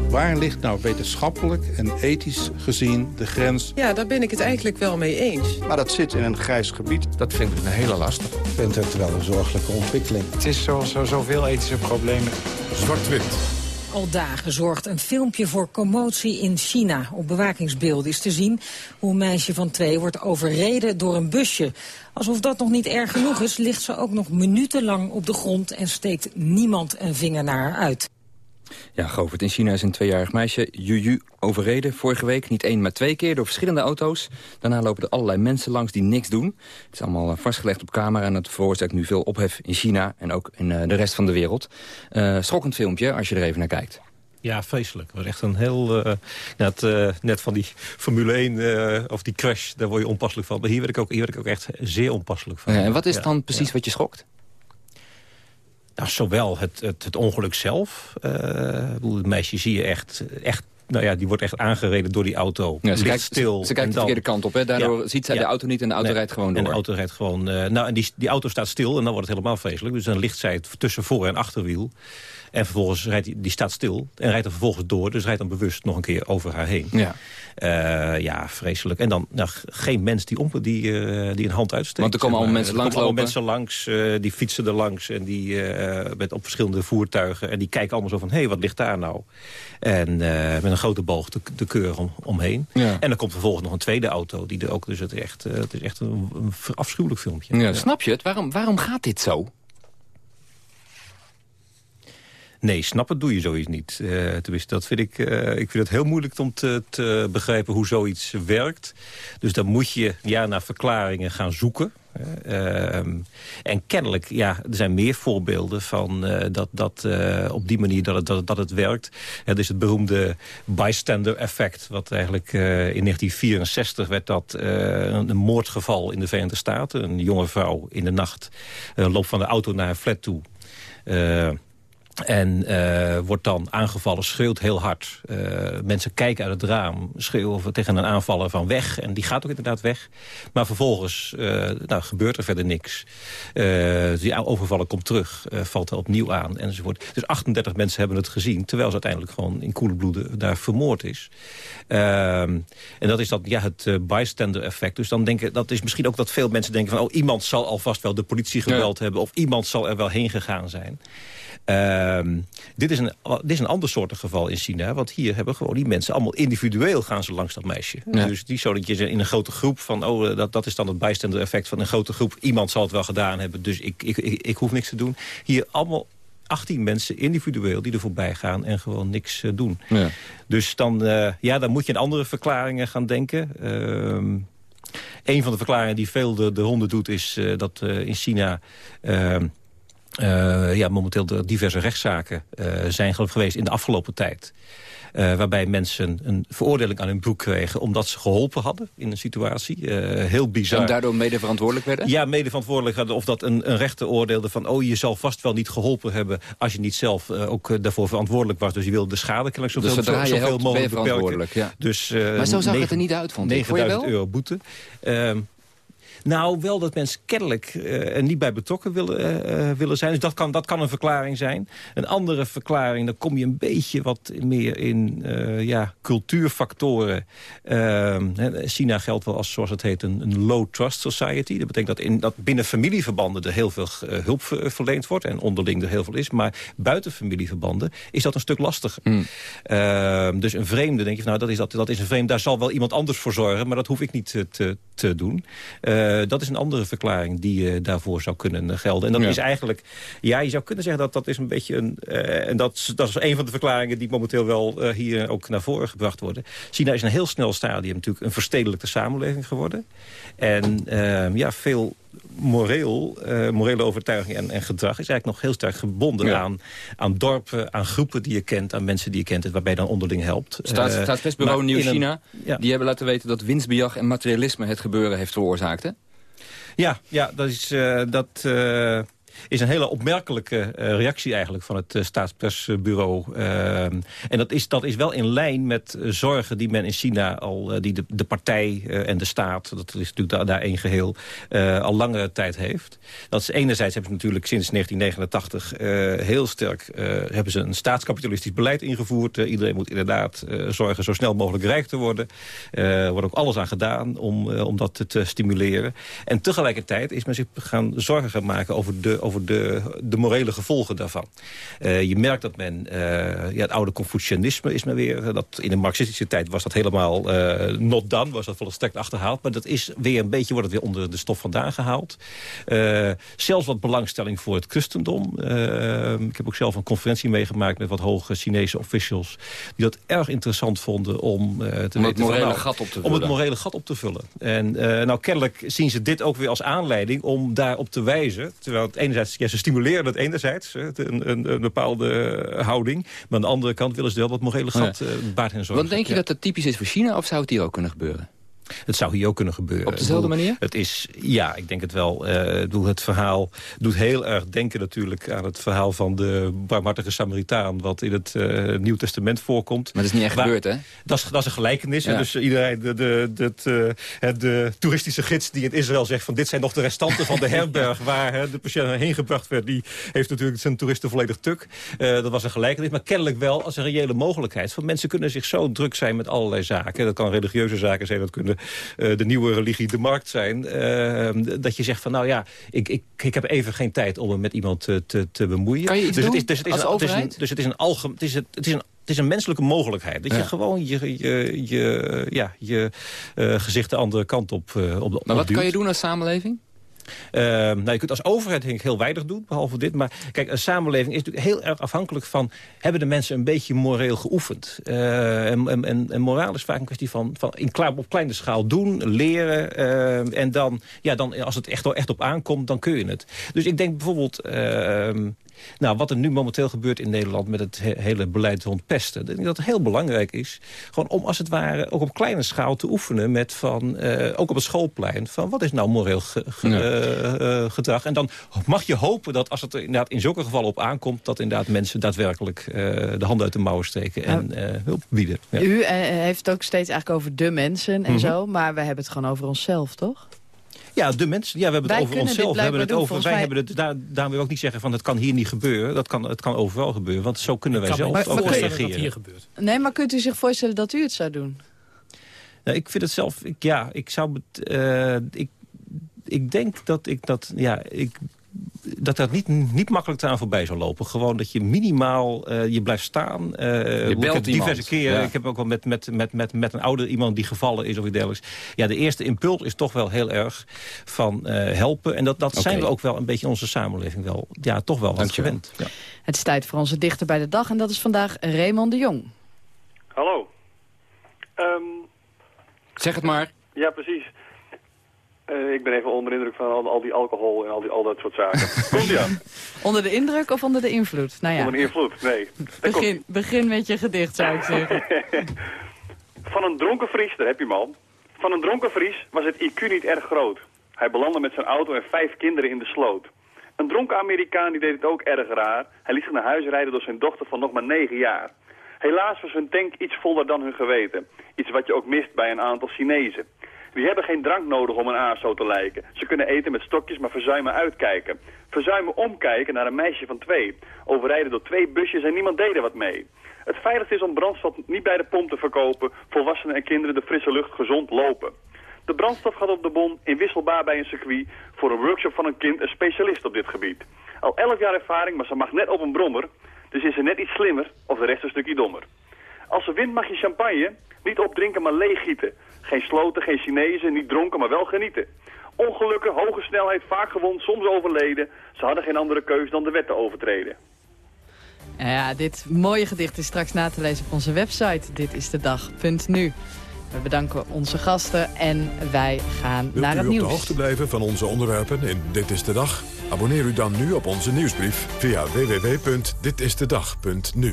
Waar ligt nou wetenschappelijk en ethisch gezien de grens? Ja, daar ben ik het eigenlijk wel mee eens. Maar dat zit in een grijs gebied. Dat vind ik een hele lastige. Ik vind het wel een zorgelijke ontwikkeling. Het is zoals zo, zoveel ethische problemen. Zwart-wit. Al dagen zorgt een filmpje voor commotie in China. Op bewakingsbeelden is te zien hoe een meisje van twee wordt overreden door een busje. Alsof dat nog niet erg genoeg is, ligt ze ook nog minutenlang op de grond... en steekt niemand een vinger naar haar uit. Ja, Govert, in China is een tweejarig meisje, Juju, overreden. Vorige week niet één, maar twee keer door verschillende auto's. Daarna lopen er allerlei mensen langs die niks doen. Het is allemaal eh, vastgelegd op camera en het veroorzaakt nu veel ophef in China... en ook in uh, de rest van de wereld. Uh, schokkend filmpje, als je er even naar kijkt. Ja, vreselijk. Het was echt een heel... Uh, net, uh, net van die Formule 1 uh, of die crash, daar word je onpasselijk van. Maar hier werd ik ook, hier werd ik ook echt zeer onpasselijk van. Ja, en wat is dan precies wat je schokt? Nou, zowel het, het, het ongeluk zelf. Uh, het meisje zie je echt, echt nou ja, die wordt echt aangereden door die auto. Ja, ze kijkt stil. Ze, ze kijkt de verkeerde kant op, hè? Daardoor ja, ziet zij ja. de auto niet en de auto nee, rijdt gewoon door. En de auto rijdt gewoon... Uh, nou, en die, die auto staat stil en dan wordt het helemaal vreselijk. Dus dan ligt zij tussen voor- en achterwiel. En vervolgens rijdt die, die staat stil en rijdt er vervolgens door. Dus rijdt dan bewust nog een keer over haar heen. Ja, uh, ja vreselijk. En dan nou, geen mens die, om, die, uh, die een hand uitsteekt. Want er komen allemaal mensen langs Er komen mensen langs, uh, die fietsen er langs. En die met op verschillende voertuigen. En die kijken allemaal zo van, hé, hey, wat ligt daar nou? En met een grote boog de, de keur om, omheen. Ja. En dan komt vervolgens nog een tweede auto. Die er ook, dus het, echt, het is echt een, een afschuwelijk filmpje. Ja, snap je het? Waarom, waarom gaat dit zo? Nee, snappen doe je zoiets niet. Uh, tenminste, dat vind ik, uh, ik vind het heel moeilijk om te, begrijpen hoe zoiets werkt. Dus dan moet je ja, naar verklaringen gaan zoeken. Uh, en kennelijk, ja, er zijn meer voorbeelden van dat, dat op die manier dat het, dat, dat het werkt. Het is het beroemde bystander effect. Wat eigenlijk in 1964 werd dat een, moordgeval in de Verenigde Staten. Een jonge vrouw in de nacht loopt van de auto naar een flat toe. En uh, wordt dan aangevallen, schreeuwt heel hard. Uh, mensen kijken uit het raam, schreeuwen tegen een aanvaller van weg. En die gaat ook inderdaad weg. Maar vervolgens uh, nou, gebeurt er verder niks. die overvaller komt terug, valt er opnieuw aan enzovoort. Dus 38 mensen hebben het gezien... terwijl ze uiteindelijk gewoon in koele bloeden daar vermoord is. en dat is dat, ja, het bystander effect. Dus dan denken, dat is misschien ook dat veel mensen denken van... oh, iemand zal alvast wel de politie gebeld ja. hebben... of iemand zal er wel heen gegaan zijn. Uh, dit, is een, dit is een ander soort geval in China. Want hier hebben gewoon die mensen allemaal individueel gaan ze langs dat meisje. Ja. Dus die zo dat je in een grote groep van... oh, dat, dat is dan het bijstander effect van een grote groep. Iemand zal het wel gedaan hebben, dus ik, ik, ik, ik hoef niks te doen. Hier allemaal 18 mensen individueel die er voorbij gaan en gewoon niks uh, doen. Ja. Dus dan, uh, ja, dan moet je aan andere verklaringen gaan denken. Uh, een van de verklaringen die veel de, de ronde doet is dat in China... Uh, ja, momenteel de diverse rechtszaken uh, zijn geweest in de afgelopen tijd. Uh, waarbij mensen een veroordeling aan hun broek kregen... omdat ze geholpen hadden in een situatie. Uh, heel bizar. En daardoor mede verantwoordelijk werden? Ja, mede verantwoordelijk hadden. Of dat een, een rechter oordeelde van... oh, je zal vast wel niet geholpen hebben... als je niet zelf uh, ook daarvoor verantwoordelijk was. Dus je wilde de schade kennelijk zoveel, dus zodra zoveel helpt, mogelijk beperken. Ja. Dus, maar zo zag 9, het er niet uit, vond ik. 9000 euro boete. Nou, wel dat mensen kennelijk uh, er niet bij betrokken willen, uh, willen zijn. Dus dat kan, dat kan een verklaring zijn. Een andere verklaring, dan kom je een beetje wat meer in uh, ja, cultuurfactoren. China geldt wel als, zoals het heet, een, een low trust society. Dat betekent dat, in, dat binnen familieverbanden er heel veel hulp verleend wordt. En onderling er heel veel is. Maar buiten familieverbanden is dat een stuk lastiger. Hmm. dus een vreemde, denk je, nou, dat is, dat, dat is een vreemde. Daar zal wel iemand anders voor zorgen. Maar dat hoef ik niet te, te, te doen. Uh, dat is een andere verklaring die uh, daarvoor zou kunnen gelden. En dat Ja. is eigenlijk, ja, je zou kunnen zeggen dat dat is een beetje een... uh, en dat, dat is een van de verklaringen die momenteel wel hier ook naar voren gebracht worden. China is in een heel snel stadium natuurlijk een verstedelijkte samenleving geworden. En ja, veel moreel, uh, morele overtuiging en, en, gedrag... is eigenlijk nog heel sterk gebonden Ja. aan, aan dorpen, aan groepen die je kent... aan mensen die je kent, waarbij je dan onderling helpt. Staats, Eh, Staatspersbureau Nieuw-China, ja. die hebben laten weten dat winstbejag en materialisme het gebeuren heeft veroorzaakt. Hè? Ja, ja dat is... eh, dat, is een hele opmerkelijke eh, reactie eigenlijk van het uh, staatspersbureau. Uh, en dat is, dat is wel in lijn met zorgen die men in China al, die de, de partij en de staat, dat is natuurlijk daar één geheel, al langere tijd heeft. Dat is enerzijds hebben ze natuurlijk sinds 1989 heel sterk hebben ze een staatskapitalistisch beleid ingevoerd. iedereen moet inderdaad zorgen zo snel mogelijk rijk te worden. Er wordt ook alles aan gedaan om, om dat te stimuleren. En tegelijkertijd is men zich gaan zorgen gaan maken over de, over de, de morele gevolgen daarvan. Uh, je merkt dat men, uh, ja, het oude Confucianisme is men weer, dat in de marxistische tijd was dat helemaal not done, was dat volstrekt achterhaald. Maar dat is weer een beetje, wordt het weer onder de stof vandaan gehaald. zelfs wat belangstelling voor het christendom. ik heb ook zelf een conferentie meegemaakt met wat hoge Chinese officials, die dat erg interessant vonden om te om het morele van, nou, gat op te vullen. Om het morele gat op te vullen. En nou, kennelijk zien ze dit ook weer als aanleiding om daarop te wijzen. Terwijl het enerzijds, ja, ze stimuleren het enerzijds, een, een, een, bepaalde houding. Maar aan de andere kant willen ze wel wat morele gat oh ja. baard en zorgen. Want denk je dat dat typisch is voor China of zou het hier ook kunnen gebeuren? Het zou hier ook kunnen gebeuren. Op dezelfde manier? Het is, ja, ik denk het wel. Uh, het verhaal doet heel erg denken natuurlijk aan het verhaal van de barmhartige Samaritaan... wat in het uh, Nieuw Testament voorkomt. Maar dat is niet echt Waar, gebeurd, hè? Dat is, dat is een gelijkenis. Ja. Dus iedereen, de, de, de, de, de, toeristische gids die in Israël zegt... van dit zijn nog de restanten van de [LAUGHS] herberg waar hè, de patiënt heen gebracht werd... die heeft natuurlijk zijn toeristen volledig tuk. Uh, dat was een gelijkenis, maar kennelijk wel als een reële mogelijkheid. Van mensen kunnen zich zo druk zijn met allerlei zaken. Dat kan religieuze zaken zijn, dat kunnen uh, de nieuwe religie de markt zijn. Uh, dat je zegt van nou ja, ik, ik, ik heb even geen tijd om me met iemand te, te, bemoeien. Kan je iets dus, doen het is, dus, het is als een, het is overheid? een, dus het is een algemeen... Het is, het is een het is een menselijke mogelijkheid. Dat je gewoon je, je, je, ja, je uh, gezicht de andere kant op, uh, op Maar wat kan je doen als samenleving? Uh, nou, je kunt als overheid denk ik heel weinig doen, behalve dit. Maar kijk, een samenleving is natuurlijk heel erg afhankelijk van... hebben de mensen een beetje moreel geoefend? Uh, en, en, en moraal is vaak een kwestie van, van in, op kleine schaal doen, leren. Uh, en dan, ja, dan, als het echt, echt op aankomt, dan kun je het. Dus ik denk bijvoorbeeld... Nou, wat er nu momenteel gebeurt in Nederland met het he hele beleid rond pesten... ik denk dat het heel belangrijk is, gewoon om als het ware ook op kleine schaal te oefenen... met van, uh, ook op het schoolplein, van wat is nou moreel ge ge ja. uh, uh, gedrag. En dan mag je hopen dat als het er inderdaad in zulke gevallen op aankomt... dat inderdaad mensen daadwerkelijk de handen uit de mouwen steken en hulp bieden. Ja. U heeft het ook steeds eigenlijk over de mensen en Mhm. mm -hmm. zo, maar we hebben het gewoon over onszelf, toch? Ja, de mensen. Ja, we hebben wij het over onszelf. We hebben het doen, over. Wij hebben het. Daar, daarom wil ik ook niet zeggen van het kan hier niet gebeuren. Dat kan, het kan overal gebeuren. Want zo kunnen wij zelf maar, ook reageren. Nee, maar kunt u zich voorstellen dat u het zou doen? Nou, ik vind het zelf. Ik, ja, ik zou. Het, uh, ik, ik denk dat ik dat. Ja, ik dat dat niet, niet makkelijk eraan voorbij zou lopen. Gewoon dat je minimaal, uh, je blijft staan. Uh, je belt ik diverse keren. Ja. Ik heb ook wel met, met, met, met, met een ouder iemand die gevallen is of iets dergelijks. Ja, de eerste impuls is toch wel heel erg van uh, helpen. En dat, dat okay. zijn we ook wel een beetje in onze samenleving wel. Ja, toch wel wat gewend. Ja. Het is tijd voor onze dichter bij de dag. En dat is vandaag Raymond de Jong. Hallo. Um, zeg het maar. Ja, precies. Uh, ik ben even onder de indruk van al, al, die alcohol en al, die, al dat soort zaken. [LAUGHS] Komt ie aan? Onder de indruk of onder de invloed? Nou ja. Onder de invloed, nee. Begin, begin met je gedicht, zou ik [LAUGHS] zeggen. van een dronken Fries, daar heb je man. Van een dronken Fries was het IQ niet erg groot. Hij belandde met zijn auto en vijf kinderen in de sloot. Een dronken Amerikaan die deed het ook erg raar. Hij liet zich naar huis rijden door zijn dochter van nog maar negen jaar. Helaas was hun tank iets voller dan hun geweten. Iets wat je ook mist bij een aantal Chinezen. Die hebben geen drank nodig om een ASO te lijken. Ze kunnen eten met stokjes, maar verzuimen uitkijken. Verzuimen omkijken naar een meisje van twee. Overrijden door twee busjes en niemand deed er wat mee. Het veiligste is om brandstof niet bij de pomp te verkopen. Volwassenen en kinderen de frisse lucht gezond lopen. De brandstof gaat op de bon, inwisselbaar bij een circuit. Voor een workshop van een kind een specialist op dit gebied. Al elf jaar ervaring, maar ze mag net op een brommer. Dus is ze net iets slimmer of de rest een stukje dommer. Als ze wint mag je champagne niet opdrinken, maar leeggieten. Geen sloten, geen Chinezen, niet dronken, maar wel genieten. Ongelukken, hoge snelheid, vaak gewond, soms overleden. Ze hadden geen andere keus dan de wet te overtreden. Ja, dit mooie gedicht is straks na te lezen op onze website. Dit is de dag.nu. We bedanken onze gasten en wij gaan Wilt naar het u nieuws. op de hoogte blijven van onze onderwerpen in Dit is de Dag? Abonneer u dan nu op onze nieuwsbrief via www.ditistedag.nu.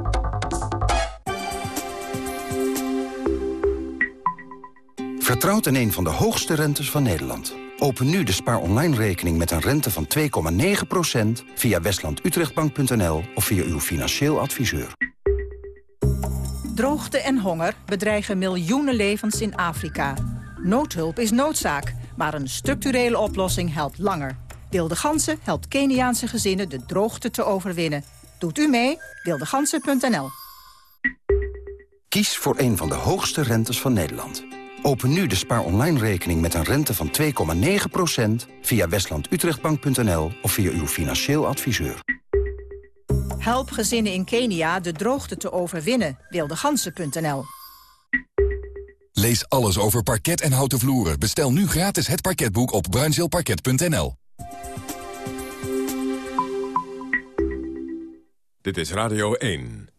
Vertrouwt in een van de hoogste rentes van Nederland. Open nu de spaar online rekening met een rente van 2,9% via westlandutrechtbank.nl of via uw financieel adviseur. Droogte en honger bedreigen miljoenen levens in Afrika. Noodhulp is noodzaak, maar een structurele oplossing helpt langer. Wilde Gansen helpt Keniaanse gezinnen de droogte te overwinnen. Doet u mee? Wildegansen.nl Kies voor een van de hoogste rentes van Nederland. Open nu de spaar online rekening met een rente van 2,9% via westlandutrechtbank.nl of via uw financieel adviseur. Help gezinnen in Kenia de droogte te overwinnen. Wildegansen.nl Lees alles over parket en houten vloeren. Bestel nu gratis het parketboek op bruinzeelparket.nl. Dit is Radio 1.